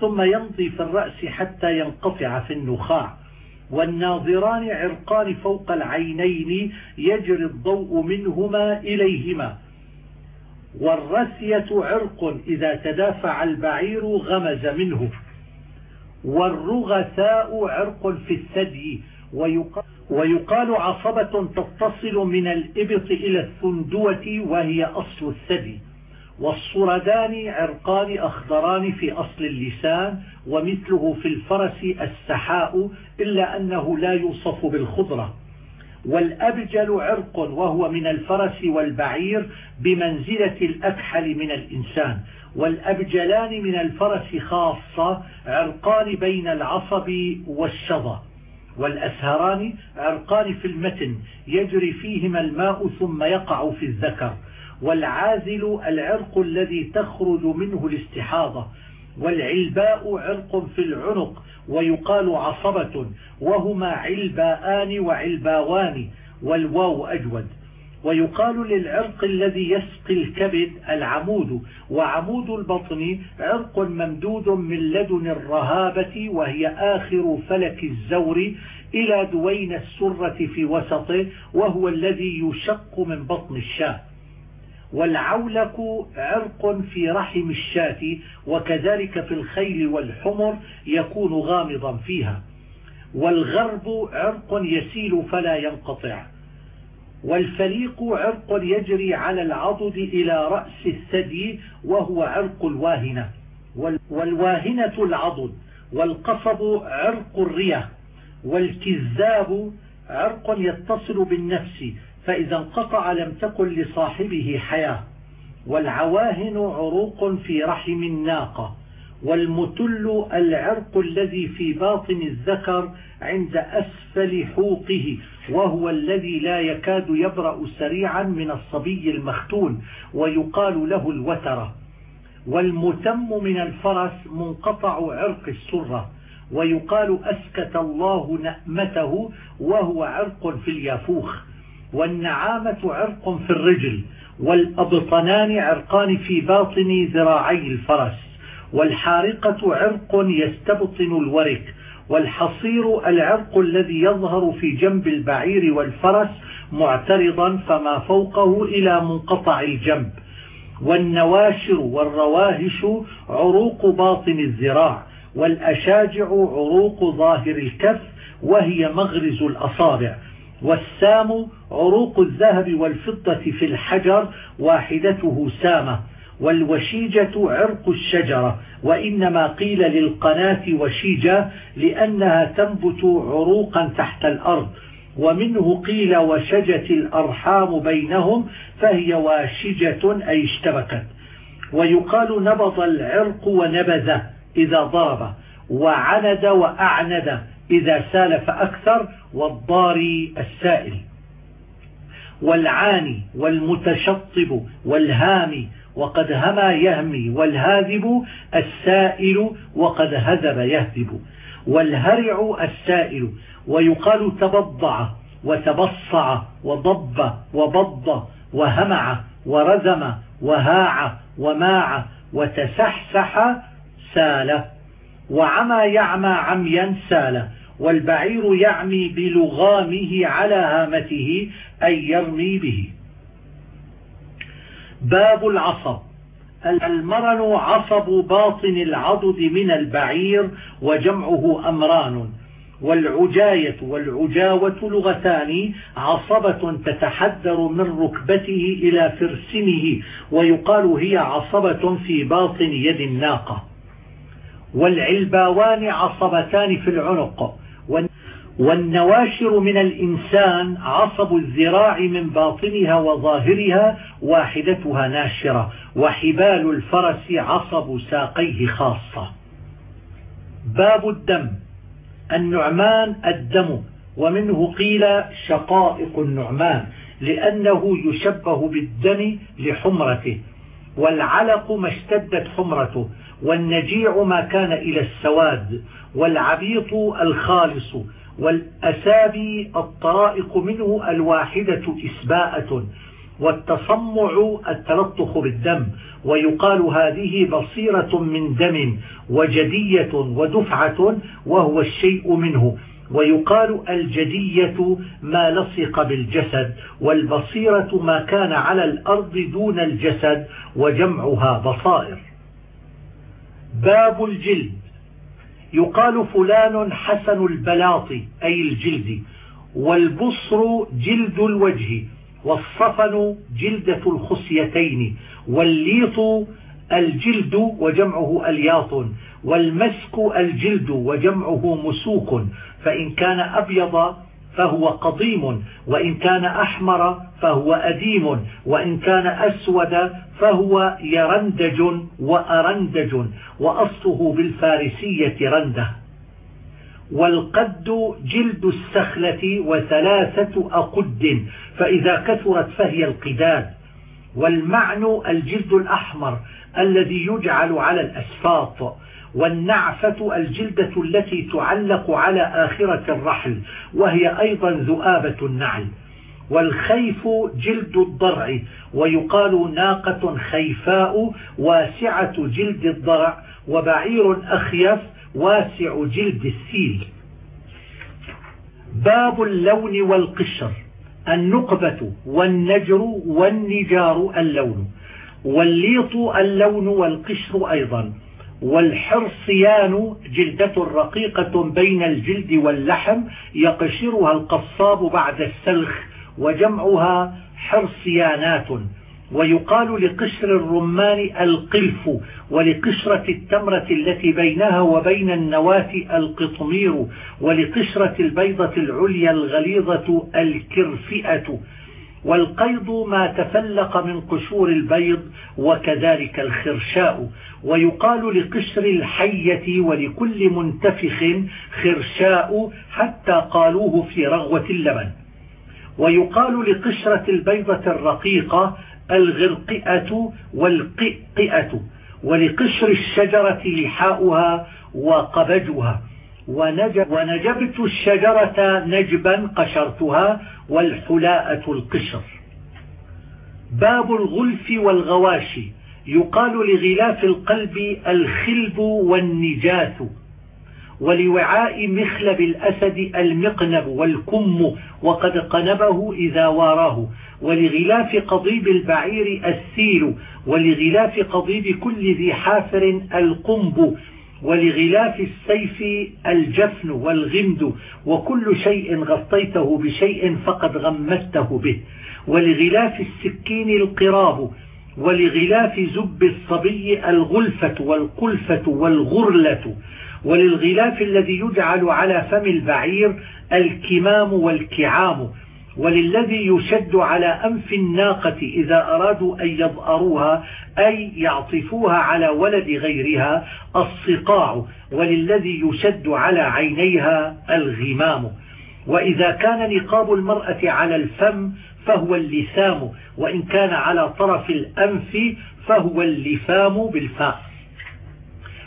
ثم يمضي في الرأس حتى ينقطع في النخاع. والناظران عرقان فوق العينين يجري الضوء منهما إليهما. والرسية عرق إذا تدافع البعير غمز منه. والرغثاء عرق في الثدي. ويقال عصبة تتصل من الإبط إلى الثندوة وهي أصل الثدي. والصردان عرقان أخضران في أصل اللسان ومثله في الفرس السحاء إلا أنه لا يوصف بالخضرة. والأبجل عرق وهو من الفرس والبعير بمنزلة الأكحل من الإنسان. والأبجلان من الفرس خاصة عرقان بين العصب والشظى. والأسهران عرقان في المتن يجري فيهما الماء ثم يقع في الذكر. والعازل العرق الذي تخرج منه الاستحاضة. والعلباء عرق في العنق ويقال عصبة وهما علباءان وعلباوان والواو أجود. ويقال للعرق الذي يسقي الكبد العمود وعمود البطن عرق ممدود من لدن الرهابة وهي آخر فلك الزور إلى دوين السرة في وسطه وهو الذي يشق من بطن الشاه. والعولك عرق في رحم الشاة وكذلك في الخيل والحمر يكون غامضا فيها. والغرب عرق يسيل فلا ينقطع. والفليق عرق يجري على العضد إلى رأس الثدي وهو عرق الواهنة. والواهنة العضد. والقصب عرق الرية والكذاب عرق يتصل بالنفس. فإذا انقطع لم تكن لصاحبه حياة. والعواهن عروق في رحم الناقة. والمتل العرق الذي في باطن الذكر عند أسفل حوقه. وهو الذي لا يكاد يبرأ سريعا من الصبي المختون. ويقال له الوترة. والمتم من الفرس منقطع عرق السرة. ويقال أسكت الله نأمته. وهو عرق في اليافوخ. والنعامة عرق في الرجل والأبطنان عرقان في باطن ذراعي الفرس والحارقة عرق يستبطن الورك والحصير العرق الذي يظهر في جنب البعير والفرس معترضا فما فوقه إلى منقطع الجنب. والنواشر والرواهش عروق باطن الذراع والأشاجع عروق ظاهر الكف وهي مغرز الأصابع. والسام عروق الذهب والفضة في الحجر واحدته سامة والوشيجة عرق الشجرة وإنما قيل للقناة وشيجة لأنها تنبت عروقا تحت الأرض ومنه قيل وشجت الأرحام بينهم فهي واشجة أي اشتبكت. ويقال نبض العرق ونبذ إذا ضرب وعند وأعند إذا سال فأكثر والضاري السائل. والعاني والمتشطب والهامي وقد هما يهمي والهاذب السائل وقد هذب يهذب. والهرع السائل ويقال تبضع وتبصع وضب وبض وهمع ورزم وهاع وماع وتسحسح سال. وعمى يعمى عميا سال. والبعير يعمي بلغامه على هامته أي يرمي به. باب العصب. المرن عصب باطن العضد من البعير وجمعه أمران. والعجاية والعجاوة لغتان عصبة تتحدر من ركبته إلى فرسنه ويقال هي عصبة في باطن يد الناقة. والعلباوان عصبتان في العنق. والنواشر من الإنسان عصب الذراع من باطنها وظاهرها واحدتها ناشرة وحبال الفرس عصب ساقيه خاصة. باب الدم النعمان الدم ومنه قيل شقائق النعمان لأنه يشبه بالدم لحمرته والعلق ما اشتدت حمرته والنجيع ما كان إلى السواد والعبيط الخالص والأسابي الطرائق منه الواحدة إسباءة والتصمع التلطخ بالدم ويقال هذه بصيرة من دم وجدية ودفعة وهو الشيء منه ويقال الجدية ما لصق بالجسد والبصيرة ما كان على الأرض دون الجسد وجمعها بصائر. باب الجلد. يقال فلان حسن البلاط أي الجلد والبصر جلد الوجه والصفن جلدة الخصيتين والليط الجلد وجمعه ألياط والمسك الجلد وجمعه مسوك فإن كان أبيض فهو قضيم وإن كان أحمر فهو أديم وإن كان أسود فهو يرندج وأرندج وأصله بالفارسية رندة. والقد جلد السخلة وثلاثة أقد فإذا كثرت فهي القداد. والمعنى الجلد الأحمر الذي يجعل على الأسفاط. والنعفة الجلدة التي تعلق على آخرة الرحل وهي أيضا ذؤابة النعل. والخيف جلد الضرع ويقال ناقة خيفاء واسعة جلد الضرع وبعير أخيف واسع جلد السيل. باب اللون والقشر النقبة والنجر والنجار اللون. والليط اللون والقشر أيضا. والحرصيان جلدة رقيقة بين الجلد واللحم يقشرها القصاب بعد السلخ وجمعها حرصيانات ويقال لقشر الرمان القلف ولقشرة التمرة التي بينها وبين النواة القطمير ولقشرة البيضة العليا الغليظة الكرفئة. والقيض ما تفلق من قشور البيض وكذلك الخرشاء ويقال لقشر الحية ولكل منتفخ خرشاء حتى قالوه في رغوة اللبن. ويقال لقشرة البيضة الرقيقة الغرقئة والقئقئة ولقشر الشجرة لحاؤها وقبجها. ونجب ونجبت الشجرة نجبا قشرتها والحلاءة القشر. باب الغلف والغواشي يقال لغلاف القلب الخلب والنجاث ولوعاء مخلب الأسد المقنب والكم وقد قنبه إذا واراه. ولغلاف قضيب البعير السيل ولغلاف قضيب كل ذي حافر القنب ولغلاف السيف الجفن والغمد وكل شيء غطيته بشيء فقد غمدته به. ولغلاف السكين القراب ولغلاف زب الصبي الغلفة والقلفة والغرلة. وللغلاف الذي يجعل على فم البعير الكمام والكعام. وللذي يشد على أنف الناقة إذا أرادوا أن يضأروها أي يعطفوها على ولد غيرها الصقاع. وللذي يشد على عينيها الغمام. وإذا كان نقاب المرأة على الفم فهو اللسام وإن كان على طرف الأنف فهو اللفام بالفاء.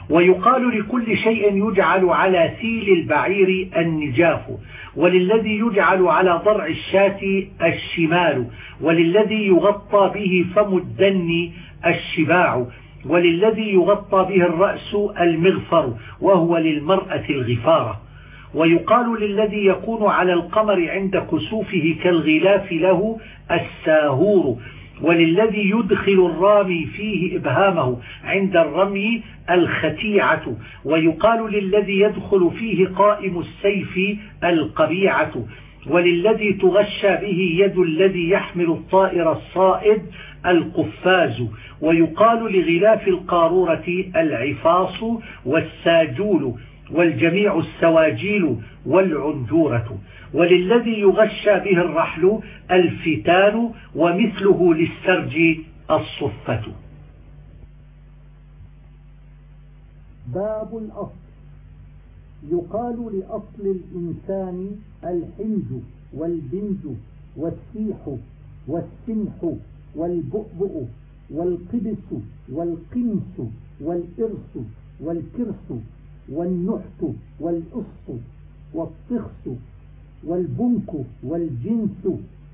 ويقال لكل شيء يجعل على سيل البعير النجاف. وللذي يجعل على ضرع الشاة الشمال وللذي يغطى به فم الدن الشباع وللذي يغطى به الرأس المغفر وهو للمرأة الغفارة ويقال للذي يكون على القمر عند كسوفه كالغلاف له الساهور. وللذي يدخل الرامي فيه إبهامه عند الرمي الختيعة ويقال للذي يدخل فيه قائم السيف القبيعة وللذي تغشى به يد الذي يحمل الطائر الصائد القفاز ويقال لغلاف القارورة العفاص والساجول والجميع السواجيل والعنجورة. وللذي يغشى به الرحل الفتان ومثله للسرج الصفة. باب الأصل. يقال لأصل الإنسان الحنج والبنج والسيح والسنح والبؤبؤ والقبس والقنس والإرس والكرس والنحت والأص والطخس والبنك والجنس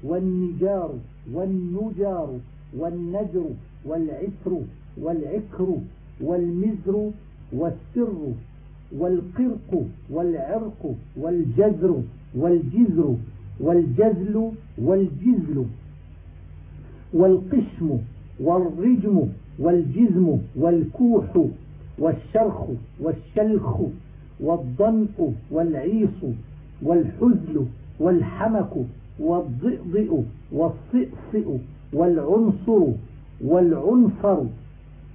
والنجار والنجار والنجر والعسر والعكر والمزر والسر والقرق والعرق والجزر والجزر والجزل والجزل والقشم والرجم والجزم والكوح والشرخ والشلخ والضنء والعيص والحزل والحمك والضئضئ والصئصئ والعنصر والعنفر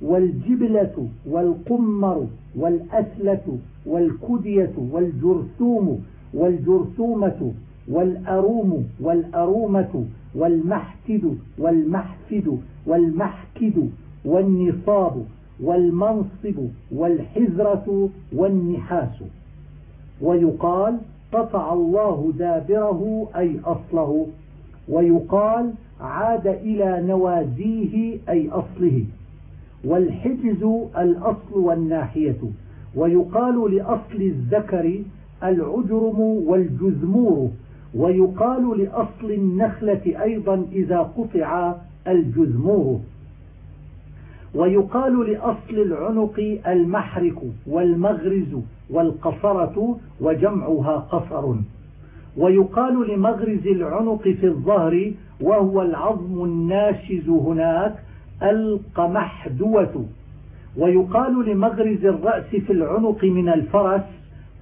والجبلة والقمر والأسلة والكدية والجرثوم والجرثومة والأروم والأرومة والمحكد والمحفد والمحكد والنصاب والمنصب والحزرة والنحاس. ويقال قطع الله دابره أي أصله ويقال عاد إلى نوازيه أي أصله. والحجز الأصل والناحية. ويقال لأصل الذكر العجرم والجزمور. ويقال لأصل النخلة أيضا إذا قطع الجزمور. ويقال لأصل العنق المحرك والمغرز والقصرة وجمعها قصر. ويقال لمغرز العنق في الظهر وهو العظم الناشز هناك القمحدوة ويقال لمغرز الرأس في العنق من الفرس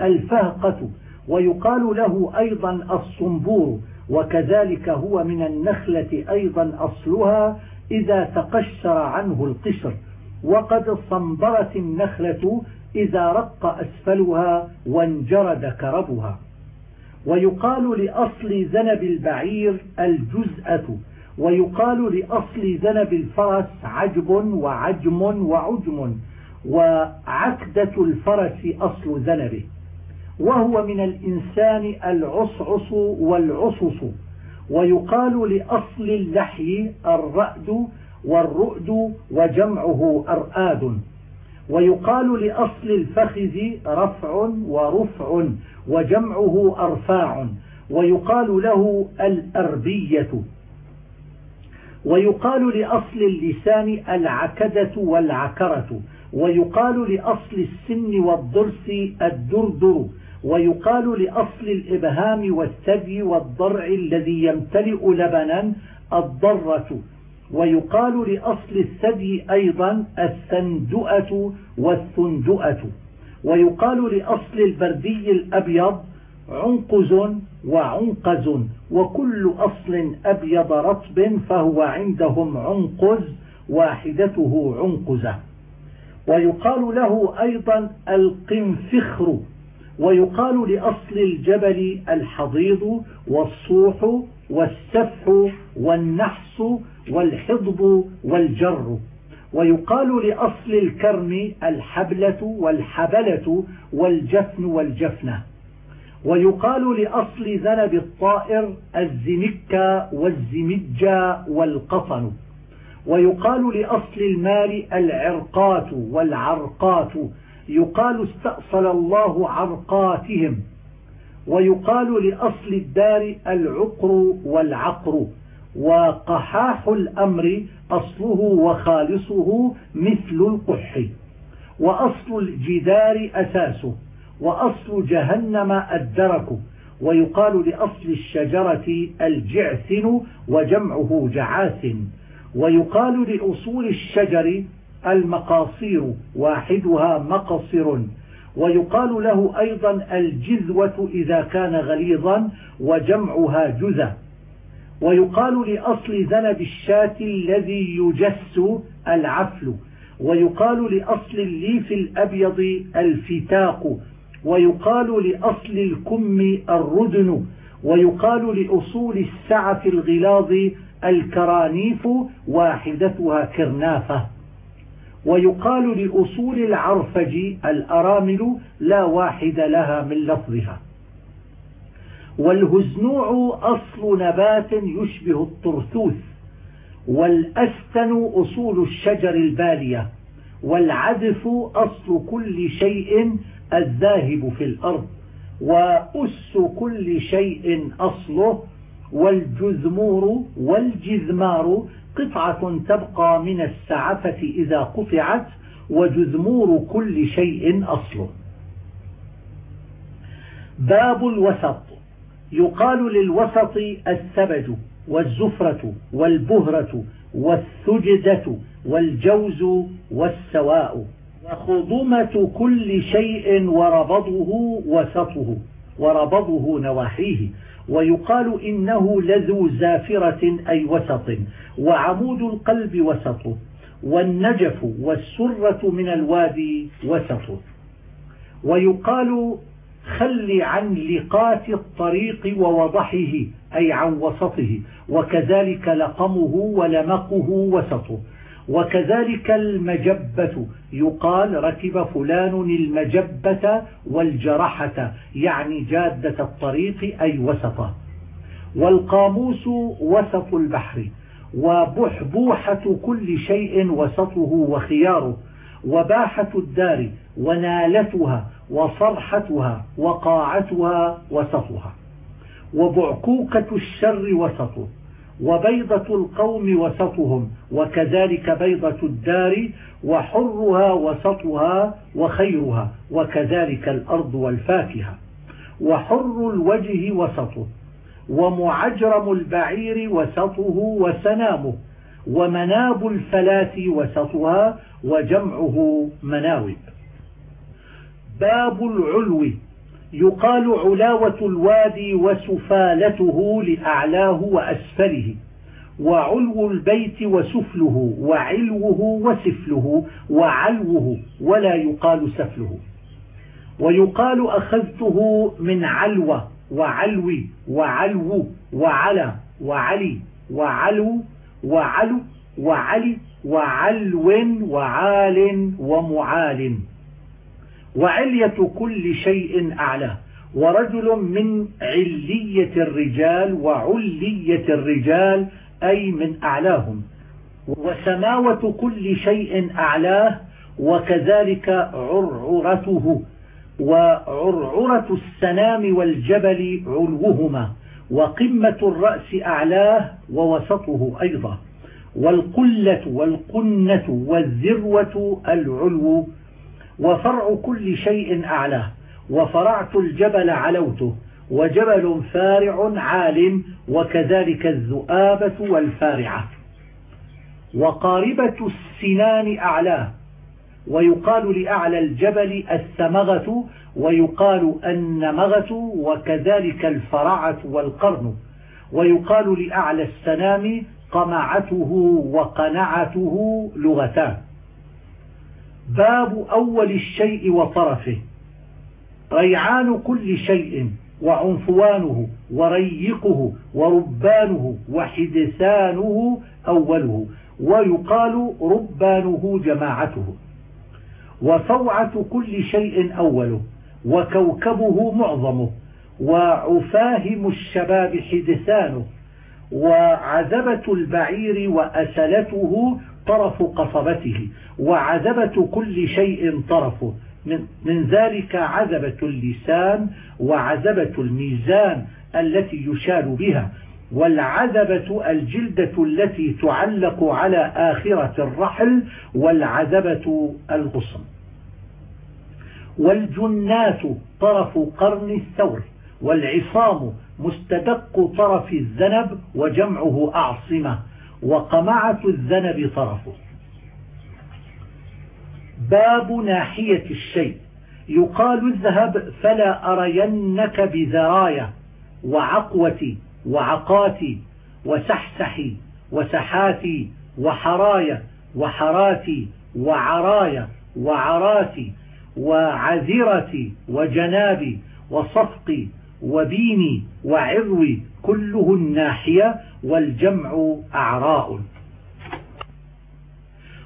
الفهقة. ويقال له أيضا الصنبور. وكذلك هو من النخلة أيضا أصلها إذا تقشر عنه القشر وقد صنبرت النخلة إذا رق أسفلها وانجرد كربها. ويقال لأصل ذنب البعير الجزأة ويقال لأصل ذنب الفرس عجب وعجم وعجم وعكدة الفرس أصل ذنبه وهو من الإنسان العصعص والعصص. ويقال لأصل اللحي الرأد والرؤد وجمعه أرآد. ويقال لأصل الفخذ رفع ورفع وجمعه أرفاع. ويقال له الأربية. ويقال لأصل اللسان العكدة والعكرة. ويقال لأصل السن والضرس الدردر. ويقال لأصل الإبهام والثدي والضرع الذي يمتلئ لبنا الضرة. ويقال لأصل الثدي أيضا السندؤة والثندؤة. ويقال لأصل البردي الأبيض عنقز وعنقز. وكل أصل أبيض رطب فهو عندهم عنقز واحدته عنقزة. ويقال له أيضا القنفخر. ويقال لأصل الجبل الحضيض والصوح والسفح والنحس والحضب والجر. ويقال لأصل الكرم الحبلة والحبلة والجفن والجفنة. ويقال لأصل ذنب الطائر الزمكة والزمجة والقطن. ويقال لأصل المال العرقات والعرقات يقال استأصل الله عرقاتهم ويقال لأصل الدار العقر والعقر وقحاح الأمر أصله وخالصه مثل القح وأصل الجدار أساسه وأصل جهنم الدرك ويقال لأصل الشجرة الجعثن وجمعه جعاث ويقال لأصول الشجر المقاصير واحدها مقصر. ويقال له أيضا الجذوة إذا كان غليظا وجمعها جذة ويقال لأصل ذنب الشاة الذي يجس العفل. ويقال لأصل الليف الأبيض الفتاق. ويقال لأصل الكم الردن ويقال لأصول السعة الغلاظ الكرانيف واحدتها كرنافة. ويقال لأصول العرفج الأرامل لا واحد لها من لفظها. والهزنوع أصل نبات يشبه الطرثوث والأستن أصول الشجر البالية والعدف أصل كل شيء الذاهب في الأرض وأس كل شيء أصله والجذمور والجذمار قطعة تبقى من السعفة إذا قطعت وجذمور كل شيء أصله. باب الوسط. يقال للوسط السبج والزفرة والبهرة والثجدة والجوز والسواء. وخضمة كل شيء وربضه وسطه وربضه نواحيه. ويقال إنه لذو زافرة أي وسط وعمود القلب وسطه والنجف والسرة من الوادي وسطه ويقال خل عن لقات الطريق ووضحه أي عن وسطه وكذلك لقمه ولمقه وسطه. وكذلك المجبة. يقال ركب فلان المجبة والجرحة يعني جادة الطريق أي وسطه والقاموس وسط البحر وبحبوحة كل شيء وسطه وخياره وباحة الدار ونالتها وصرحتها وقاعتها وسطها. وبعكوكة الشر وسطه. وبيضة القوم وسطهم وكذلك بيضة الدار وحرها وسطها وخيرها وكذلك الأرض والفاكهة. وحر الوجه وسطه ومعجرم البعير وسطه وسنامه ومناب الفلاة وسطها وجمعه مناوب. باب العلو يقال علاوة الوادي وسفالته لأعلاه وأسفله وعلو البيت وسفله وعلوه وسفله وعلوه ولا يقال سفله. ويقال أخذته من علوة وعلوي وعلو وعلى وعلي وعلو وعلو وعلي وعلو وعال ومعال. وعلية كل شيء أعلاه ورجل من علية الرجال وعلية الرجال أي من أعلاهم. وسماوة كل شيء أعلاه وكذلك عرعرته. وعرعرة السنام والجبل علوهما. وقمة الرأس أعلاه ووسطه أيضا. والقلة والقنة والذروة العلو. وفرع كل شيء أعلاه وفرعت الجبل علوته وجبل فارع عال وكذلك الذؤابة والفارعة. وقاربة السنان أعلاه ويقال لأعلى الجبل السمغة ويقال النمغة وكذلك الفرعة والقرن. ويقال لأعلى السنام قمعته وقنعته لغتان. باب أول الشيء وطرفه ريعان كل شيء وعنفوانه وريقه وربانه وحدثانه أوله. ويقال ربانه جماعته. وفوعة كل شيء أوله. وكوكبه معظمه. وعفاهم الشباب حدثانه. وعذبة البعير وأسلته طرف قصبته وعذبة كل شيء طرفه. من, ذلك عذبة اللسان وعذبة الميزان التي يشار بها والعذبة الجلدة التي تعلق على آخرة الرحل والعذبة الغصن. والجنات طرف قرن الثور والعصام مستدق طرف الذنب وجمعه أعصمة. وقمعة الذنب طرفه. باب ناحية الشيء. يقال اذهب فلا أرينك بذرايا وعقوتي وعقاتي وسحسحي وسحاتي وحرايا وحراتي وعرايا وعراتي وعذرتي وجنابي وصفقي وبيني وعروي كله الناحية والجمع أعراء.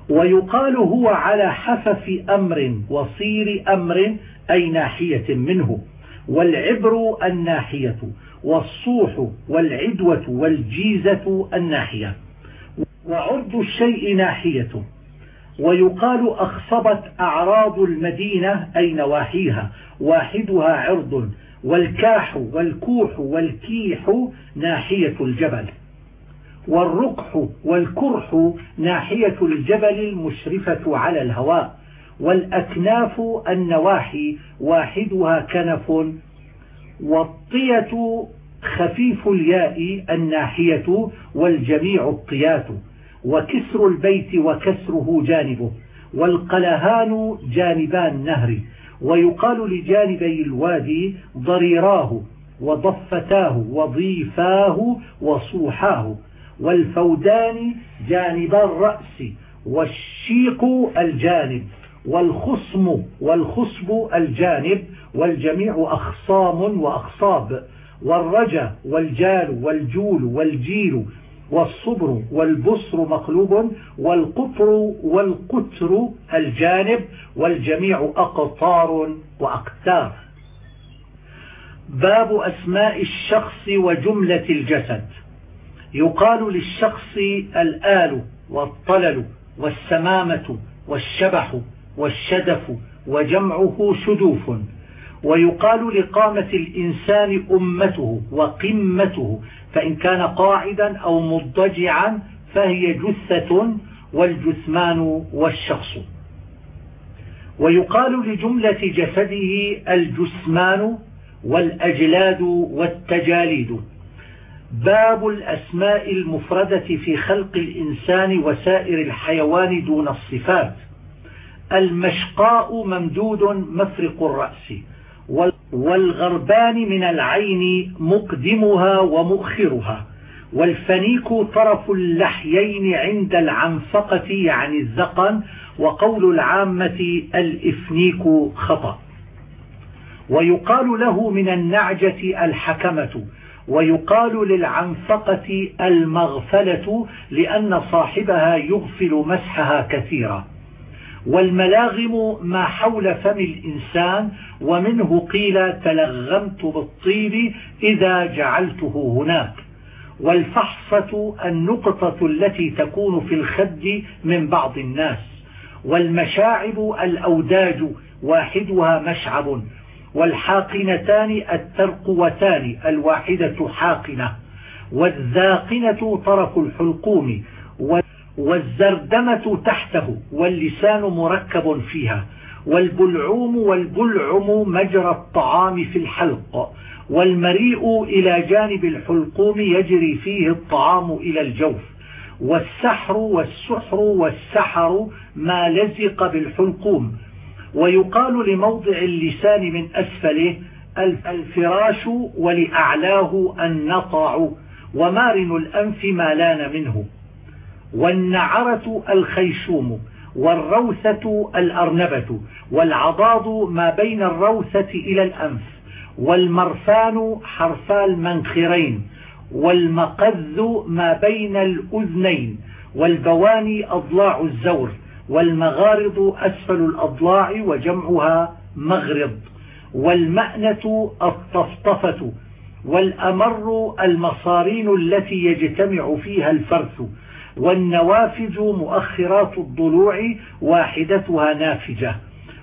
ويقال هو على حفف أمر وصير أمر أي ناحية منه. والعبر الناحية والصوح والعدوة والجيزة الناحية. وعرض الشيء ناحية. ويقال أخصبت أعراض المدينة أي نواحيها واحدها عرض والكاح والكوح والكيح ناحية الجبل والرقح والكرح ناحية الجبل المشرفة على الهواء والأكناف النواحي واحدها كنف والطية خفيف الياء الناحية والجميع الطيات وكسر البيت وكسره جانبه والقلهان جانبان النهر ويقال لجانبي الوادي ضريراه وضفتاه وضيفاه وصوحاه والفودان جانبا الرأس والشيق الجانب والخصم والخصب الجانب والجميع أخصام وأخصاب والرجا والجال والجول والجيل والصبر والبصر مقلوب والقطر والقتر الجانب والجميع أقطار وأقتار باب أسماء الشخص وجملة الجسد. يقال للشخص الآل والطلل والسمامة والشبح والشدف وجمعه شدوف ويقال لقامة الإنسان أمته وقمته فإن كان قاعدا أو مضجعا فهي جثة والجثمان والشخص. ويقال لجملة جسده الجثمان والأجلاد والتجاليد. باب الأسماء المفردة في خلق الإنسان وسائر الحيوان دون الصفات. المشقاء ممدود مفرق الرأس. والغربان من العين مقدمها ومؤخرها والفنيك طرف اللحيين عند العنفقة يعني الزقن وقول العامة الإفنيك خطأ. ويقال له من النعجة الحكمة ويقال للعنفقة المغفلة لأن صاحبها يغفل مسحها كثيرا. والملاغم ما حول فم الإنسان ومنه قيل تلغمت بالطيب إذا جعلته هناك. والفحصة النقطة التي تكون في الخد من بعض الناس. والمشاعب الأوداج واحدها مشعب. والحاقنتان الترقوتان الواحدة حاقنة. والذاقنة طرف الحلقوم. والزردمة تحته واللسان مركب فيها والبلعوم والبلعم مجرى الطعام في الحلق والمريء إلى جانب الحلقوم يجري فيه الطعام إلى الجوف. والسحر والسحر والسحر ما لزق بالحلقوم. ويقال لموضع اللسان من أسفله الفراش ولأعلاه النطع ومارن الأنف ما لأن منه. والنعرة الخيشوم والروثة الأرنبة والعضاض ما بين الروثة إلى الأنف والمرفان حرفا المنخرين والمقذ ما بين الأذنين والبواني أضلاع الزور والمغارض أسفل الأضلاع وجمعها مغرض والمأنة الطفطفة والأمر المصارين التي يجتمع فيها الفرث. والنوافج مؤخرات الضلوع واحدتها نافجة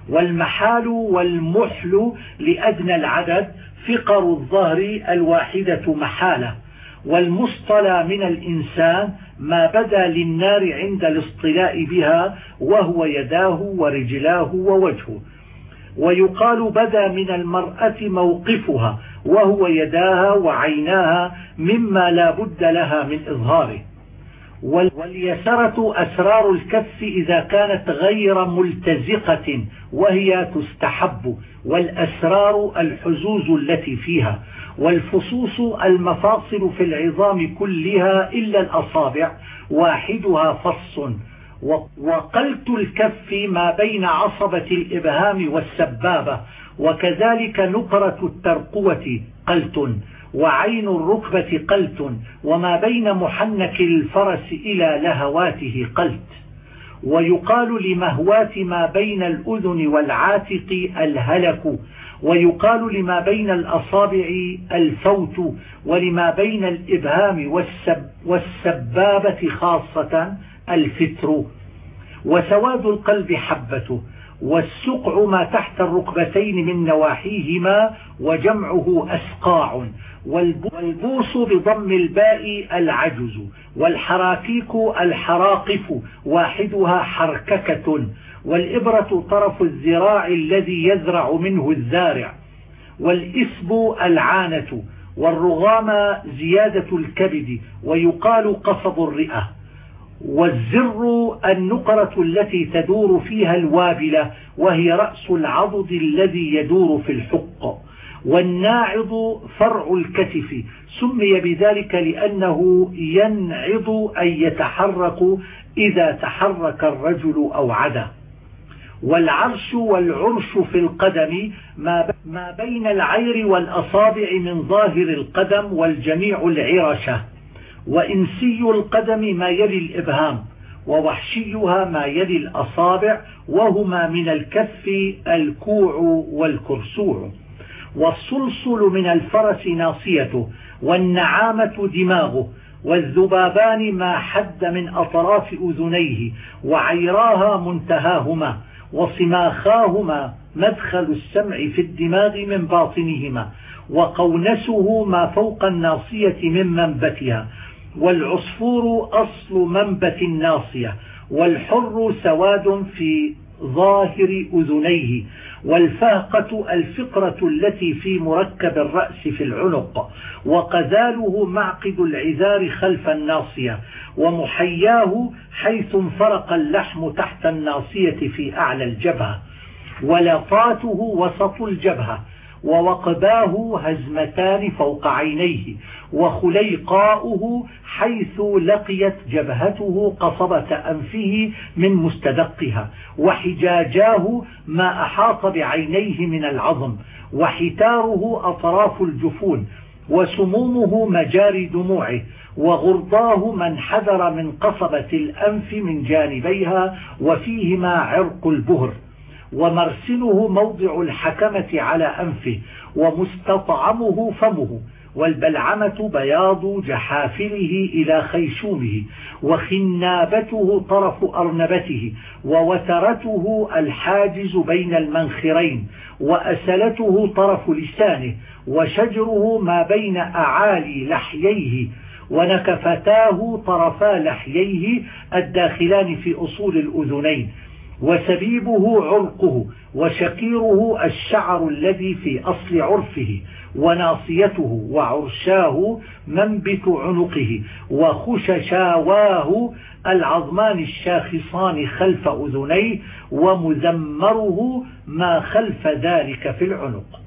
والمحال والمحل لأدنى العدد فقر الظهر الواحدة محالة والمصطلى من الإنسان ما بدا للنار عند الاصطلاء بها وهو يداه ورجلاه ووجهه ويقال بدا من المرأة موقفها وهو يداها وعيناها مما لا بد لها من إظهاره. واليسرة أسرار الكف إذا كانت غير ملتزقة وهي تستحب والأسرار الحزوز التي فيها والفصوص المفاصل في العظام كلها إلا الأصابع واحدها فص وقلت الكف ما بين عصبة الإبهام والسبابة وكذلك نقرة الترقوة قلت وعين الركبة قلت وما بين محنك الفرس إلى لهواته قلت. ويقال لمهوات ما بين الأذن والعاتق الهلك ويقال لما بين الأصابع الفوت ولما بين الإبهام والسب والسبابة خاصة الفتر وسواد القلب حبته والسقع ما تحت الركبتين من نواحيهما وجمعه أسقاع. والبوس بضم الباء العجز والحراكيك الحراقف واحدها حرككة. والإبرة طرف الذراع الذي يزرع منه الزارع. والإسب العانة. والرغام زيادة الكبد ويقال قصب الرئة. والزر النقرة التي تدور فيها الوابلة وهي رأس العضد الذي يدور في الحق. والناعض فرع الكتف سمي بذلك لأنه ينعض أن يتحرك إذا تحرك الرجل أو عدا. والعرش والعرش في القدم ما بين العير والأصابع من ظاهر القدم والجميع العرشة وإنسي القدم ما يلي الإبهام ووحشيها ما يلي الأصابع وهما من الكف الكوع والكرسوع. والصلصل من الفرس ناصيته والنعامة دماغه والذبابان ما حد من أطراف أذنيه وعيراها منتهاهما وصماخاهما مدخل السمع في الدماغ من باطنهما وقونسه ما فوق الناصية من منبتها. والعصفور أصل منبت الناصية والحر سواد في ظاهر أذنيه والفهقة الفقرة التي في مركب الرأس في العنق وقذاله معقد العذار خلف الناصية ومحياه حيث انفرق اللحم تحت الناصية في أعلى الجبهة ولطاته وسط الجبهة ووقباه هزمتان فوق عينيه وخليقاؤه حيث لقيت جبهته قصبة أنفه من مستدقها وحجاجاه ما أحاط بعينيه من العظم وحتاره أطراف الجفون وسمومه مجاري دموعه وغرضاه من حذر من قصبة الأنف من جانبيها وفيهما عرق البهر ومرسله موضع الحكمة على أنفه ومستطعمه فمه والبلعمة بياض جحافله إلى خيشومه وخنابته طرف أرنبته ووترته الحاجز بين المنخرين وأسلته طرف لسانه وشجره ما بين أعالي لحييه ونكفتاه طرفا لحييه الداخلان في أصول الأذنين. وسبيبه عرقه وشقيره الشعر الذي في أصل عرفه وناصيته وعرشاه منبت عنقه وخششاواه العظمان الشاخصان خلف أذنيه ومزمره ما خلف ذلك في العنق.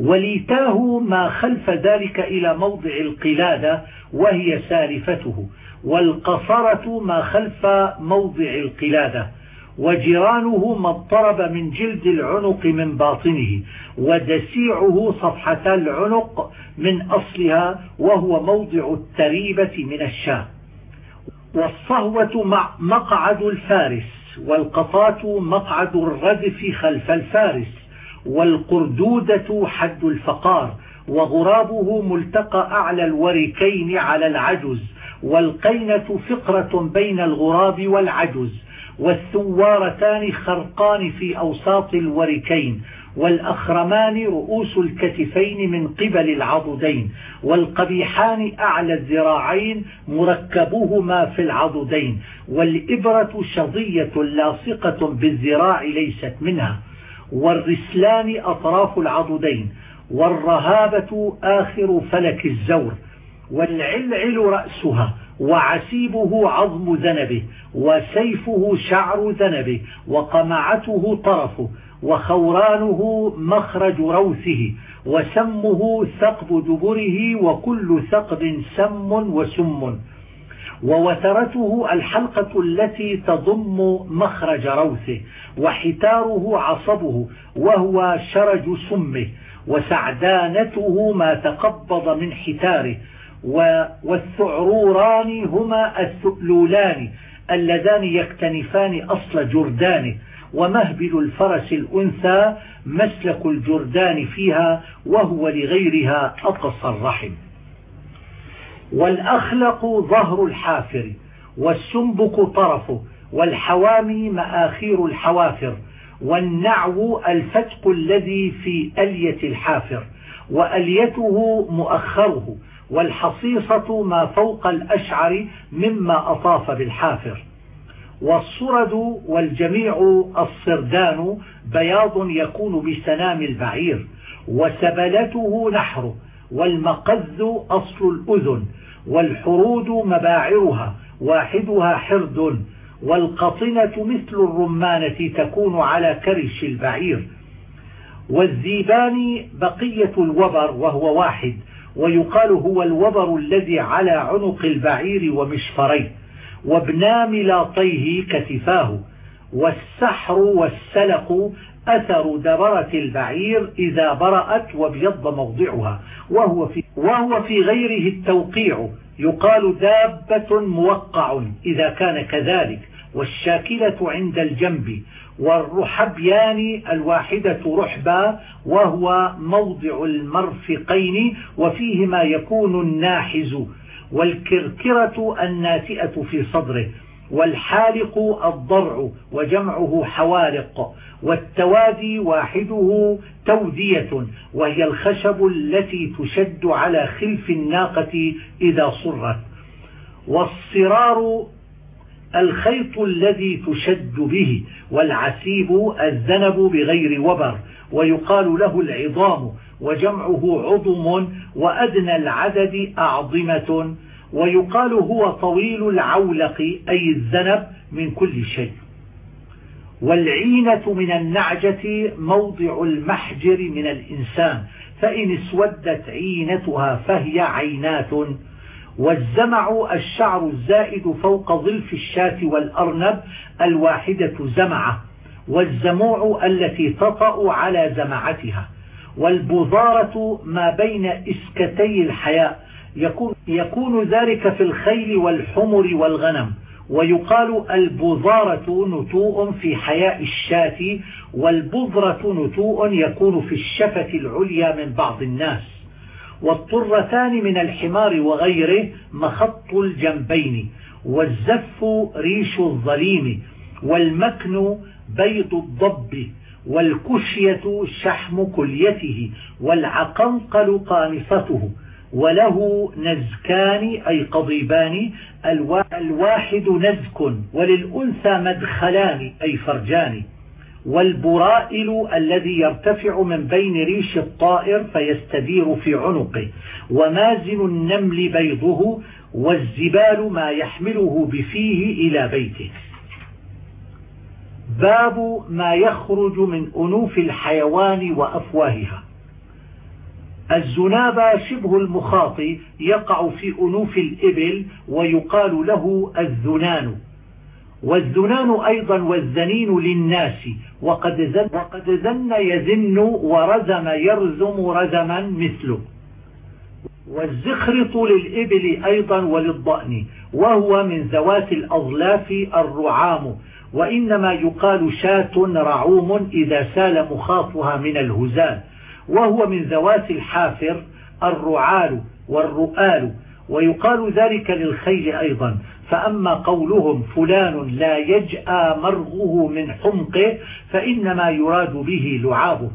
وليتاه ما خلف ذلك إلى موضع القلادة وهي سالفته والقصرة ما خلف موضع القلادة. وجيرانه ما اضطرب من جلد العنق من باطنه ودسيعه صفحة العنق من أصلها وهو موضع التريبة من الشاة. والصهوة مع مقعد الفارس والقطاة مقعد الردف خلف الفارس والقردودة حد الفقار وغرابه ملتقى أعلى الوركين على العجز والقينة فقرة بين الغراب والعجز. والثوارتان خرقان في أوساط الوركين والأخرمان رؤوس الكتفين من قبل العضدين والقبيحان أعلى الذراعين مركبهما في العضدين والإبرة شظية لاصقة بالذراع ليست منها والرسلان أطراف العضدين والرهابة آخر فلك الزور والعلعل رأسها وعسيبه عظم ذنبه وسيفه شعر ذنبه وقمعته طرفه وخورانه مخرج روثه وسمه ثقب دبره وكل ثقب سم وسم. ووترته الحلقة التي تضم مخرج روثه وحتاره عصبه وهو شرج سمه وسعدانته ما تقبض من حتاره. والثعروران هما الثؤلولان اللذان يكتنفان أصل جردانه ومهبل الفرس الأنثى مسلك الجردان فيها وهو لغيرها أقصى الرحم. والأخلق ظهر الحافر والسنبك طرفه والحوامي مآخير الحوافر والنعو الفتق الذي في ألية الحافر وأليته مؤخره والحصيصة ما فوق الأشعر مما أطاف بالحافر. والصرد والجميع الصردان بياض يكون بسنام البعير وسبلته نحره والمقذ أصل الأذن والحرود مباعرها واحدها حرد والقطنة مثل الرمانة تكون على كرش البعير. والذيبان بقية الوبر وهو واحد ويقال هو الوبر الذي على عنق البعير ومشفريه وابنا ملاطيه كتفاه والسحر والسلق أثر دبرة البعير إذا برأت وابيض موضعها وهو في, وهو في غيره التوقيع يقال دابة موقع إذا كان كذلك والشاكلة عند الجنب والرحبيان الواحدة رحبا وهو موضع المرفقين وفيهما يكون الناحز والكركرة الناتئة في صدره والحالق الضرع وجمعه حوالق والتوادي واحدة تودية وهي الخشب التي تشد على خلف الناقة إذا صرت والصرار الخيط الذي تشد به والعسيب الذنب بغير وبر ويقال له العظام وجمعه عظم وأدنى العدد أعظمة ويقال هو طويل العولق أي الذنب من كل شيء. والعينة من النعجة موضع المحجر من الإنسان فإن اسودت عينتها فهي عينات. والزمع الشعر الزائد فوق ظلف الشاة والأرنب الواحدة زمعة والزموع التي تطأ على زمعتها والبضارة ما بين إسكتي الحياء يكون, يكون ذلك في الخيل والحمر والغنم ويقال البضارة نتوء في حياء الشاة والبضرة نتوء يكون في الشفة العليا من بعض الناس. والطرتان من الحمار وغيره مخط الجنبين والزف ريش الظليم والمكن بيض الضب والكشية شحم كليته والعقنقل قانصته وله نزكان أي قضيبان الواحد نزك وللأنثى مدخلان أي فرجان. والبرائل الذي يرتفع من بين ريش الطائر فيستدير في عنقه. ومازن النمل بيضه والزبال ما يحمله بفيه إلى بيته. باب ما يخرج من أنوف الحيوان وأفواهها. الزناب شبه المخاط يقع في أنوف الإبل ويقال له الذنان والذنان أيضا والذنين للناس. وقد ذن, وقد ذن يذن ورزم يرزم رزما مثله. والزخرط للإبل أيضا وللضأن. وهو من ذوات الأظلاف الرعام. وإنما يقال شاة رعوم إذا سال مخاطها من الهزال. وهو من ذوات الحافر الرعال والرؤال. ويقال ذلك للخيل أيضا. فأما قولهم فلان لا يجأى مرغه من حمقه فإنما يراد به لعابه.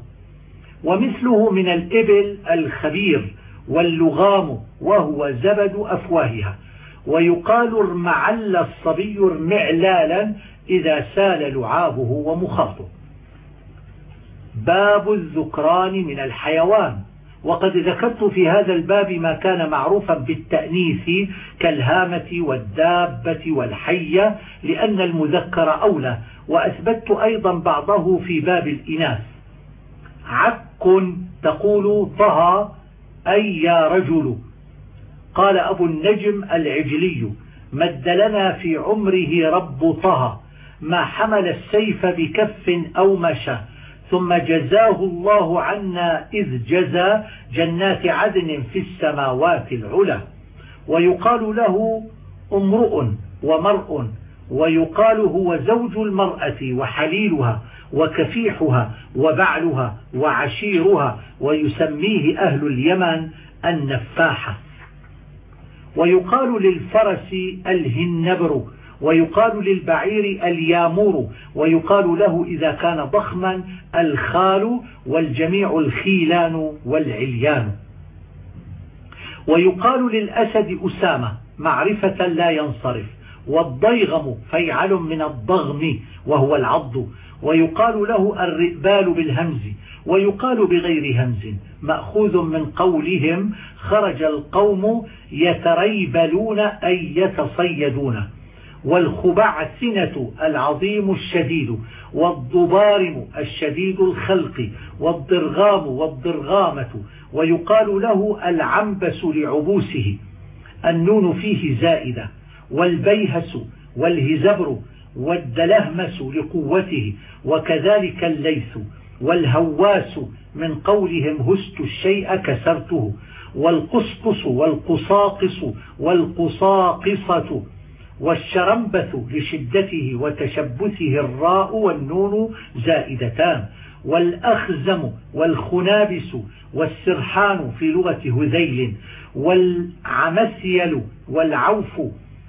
ومثله من الإبل الخبير واللغام وهو زبد أفواهها. ويقال ارمعل الصبي ارمعلالا إذا سال لعابه ومخاطه. باب الذكران من الحيوان. وقد ذكرت في هذا الباب ما كان معروفا بالتأنيث كالهامة والدابة والحية لأن المذكر أولى وأثبت أيضا بعضه في باب الإناث. عك تقول طه أي يا رجل. قال أبو النجم العجلي مد لنا في عمره رب طه ما حمل السيف بكف أو مشى. ثم جزاه الله عنا إذ جزى جنات عدن في السماوات العلى. ويقال له امرؤ ومرء ويقال هو زوج المرأة وحليلها وكفيحها وبعلها وعشيرها ويسميه أهل اليمن النفاحة. ويقال للفرس الهنبر ويقال للبعير اليامور ويقال له إذا كان ضخما الخال والجميع الخيلان والعليان. ويقال للأسد أسامة معرفة لا ينصرف والضيغم فيعل من الضغم وهو العض. ويقال له الرئبال بالهمز ويقال بغير همز. مأخوذ من قولهم خرج القوم يتريبلون أي يتصيدون. والخبعثنة العظيم الشديد والضبارم الشديد الخلق والضرغام والضرغامة ويقال له العنبس لعبوسه. النون فيه زائدة والبيهس والهزبر والدلهمس لقوته وكذلك الليث والهواس من قولهم هست الشيء كسرته والقسقس والقصاقص والقصاقصة والشرنبث لشدته وتشبثه الراء والنون زائدتان والأخزم والخنابس والسرحان في لغة هذيل والعمسيل والعوف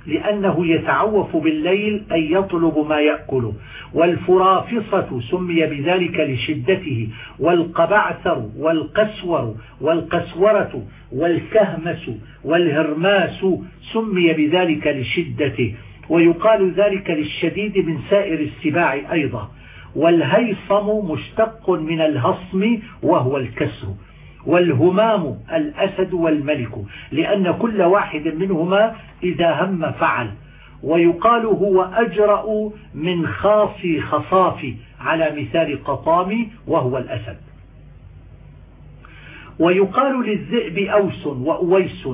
لأنه يتعوف بالليل أن يطلب ما يأكل والفرافصة سمي بذلك لشدته والقبعثر والقسور والقسورة والكهمس والهرماس سمي بذلك لشدته. ويقال ذلك للشديد من سائر السباع أيضا. والهيصم مشتق من الهصم وهو الكسر. والهمام الأسد والملك لأن كل واحد منهما إذا هم فعل ويقال هو أجرأ من خاصي خصاف على مثال قطام وهو الأسد. ويقال للذئب أوس وأويس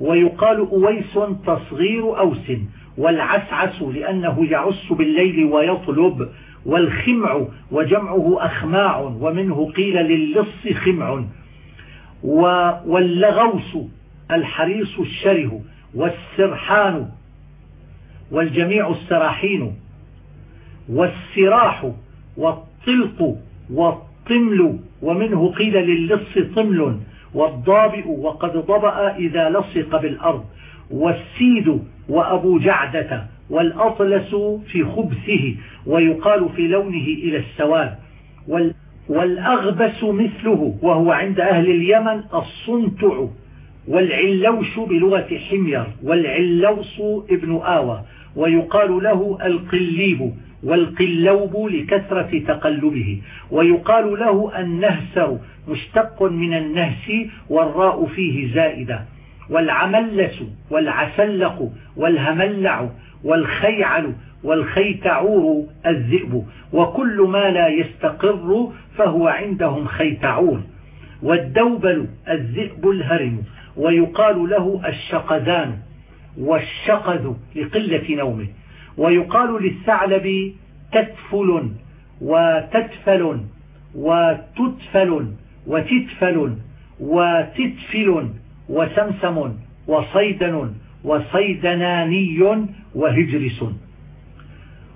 ويقال أويس تصغير أوس والعسعس لأنه يعس بالليل ويطلب والخمع وجمعه أخماع ومنه قيل للص خمع. واللغوس الحريص الشره والسرحان والجميع السراحين والسراح والطلق والطمل ومنه قيل للص طمل والضابئ وقد ضبأ إذا لصق بالأرض والسيد وأبو جعدة والأطلس في خبثه ويقال في لونه إلى السواد والأغبس مثله وهو عند أهل اليمن الصنتع والعلوش بلغة حمير والعلوص ابن آوى ويقال له القليب والقلوب لكثرة تقلبه ويقال له النهسر مشتق من النهس والراء فيه زائدة والعملس والعسلق والهملع والخيعل والخيتعور الذئب وكل ما لا يستقر فهو عندهم خيتعور والدوبل الذئب الهرم ويقال له الشقذان والشقذ لقلة نومه. ويقال للثعلب تتفل وتتفل وتتفل وتتفل وتتفل وسمسم وصيدن وصيدناني وهجرس.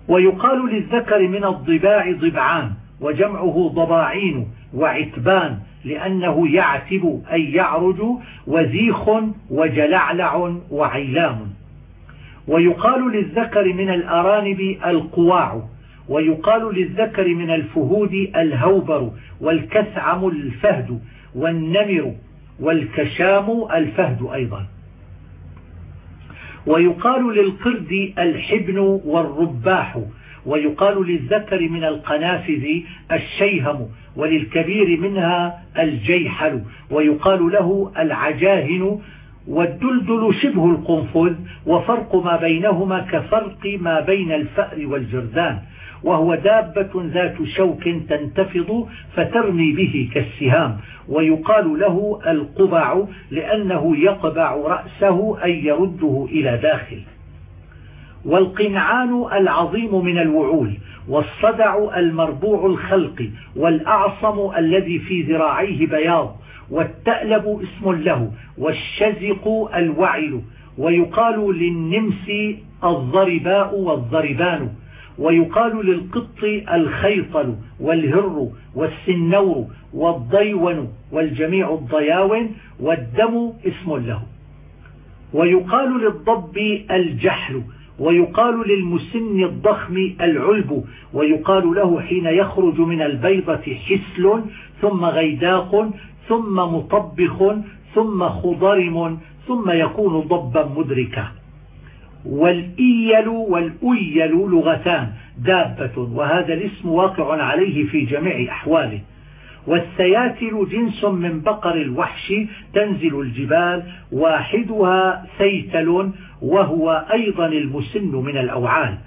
ويقال للذكر من الضباع ضبعان وجمعه ضباعين وعتبان لأنه يعتب أي يعرج وزيخ وجلعلع وعيلام. ويقال للذكر من الأرانب القواع ويقال للذكر من الفهود الهوبر والكثعم الفهد والنمر والكشام الفهد أيضا. ويقال للقرد الحبن والرباح ويقال للذكر من القنافذ الشيهم وللكبير منها الجيحل ويقال له العجاهن والدلدل شبه القنفذ وفرق ما بينهما كفرق ما بين الفأر والجرذان وهو دابة ذات شوك تنتفض فترمي به كالسهام ويقال له القبع لأنه يقبع رأسه أي يرده إلى داخل. والقنعان العظيم من الوعول والصدع المربوع الخلق والأعصم الذي في ذراعيه بياض والتألب اسم له والشزق الوعل ويقال للنمس الضرباء والضربان ويقال للقط الخيطل والهر والسنور والضيون والجميع الضياون والدم اسم له. ويقال للضب الجحل ويقال للمسن الضخم العلب ويقال له حين يخرج من البيضة حسل ثم غيداق ثم مطبخ ثم خضرم ثم يكون ضبا مدركا. والإيل والأيل لغتان دابة وهذا الاسم واقع عليه في جميع أحواله. والسياتل جنس من بقر الوحش تنزل الجبال واحدها سيتل وهو أيضا المسن من الأوعال.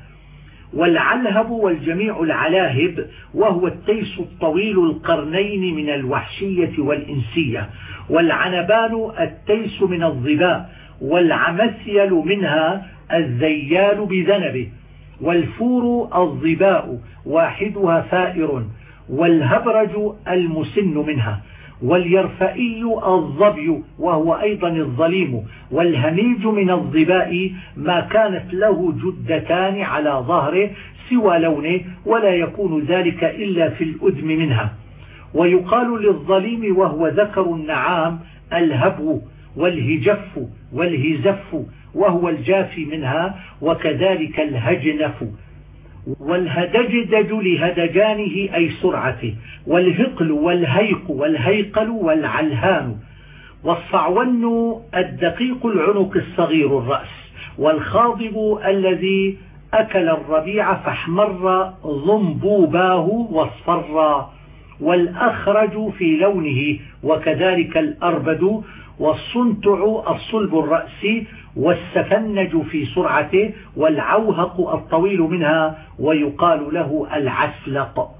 والعلهب والجميع العلاهب وهو التيس الطويل القرنين من الوحشية والإنسية. والعنبان التيس من الظباء والعمثيل منها الزيال بذنبه. والفور الظباء واحدها فائر. والهبرج المسن منها واليرفئي الظبي وهو أيضا الظليم والهميج من الظباء ما كانت له جدتان على ظهره سوى لونه ولا يكون ذلك إلا في الأدم منها. ويقال للظليم وهو ذكر النعام الهبو والهجف والهزف وهو الجافي منها وكذلك الهجنف. والهدجدج لهدجانه أي سرعته والهقل والهيق والهيقل والعلهان والصعون الدقيق العنق الصغير الرأس والخاضب الذي أكل الربيع فاحمر ضمبوباه واصفر والأخرج في لونه وكذلك الأربد والصنتع الصلب الرأسي والسفنج في سرعته والعوهق الطويل منها ويقال له العسلق.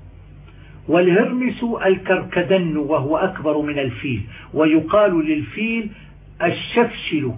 والهرمس الكركدن وهو أكبر من الفيل ويقال للفيل الشفشل.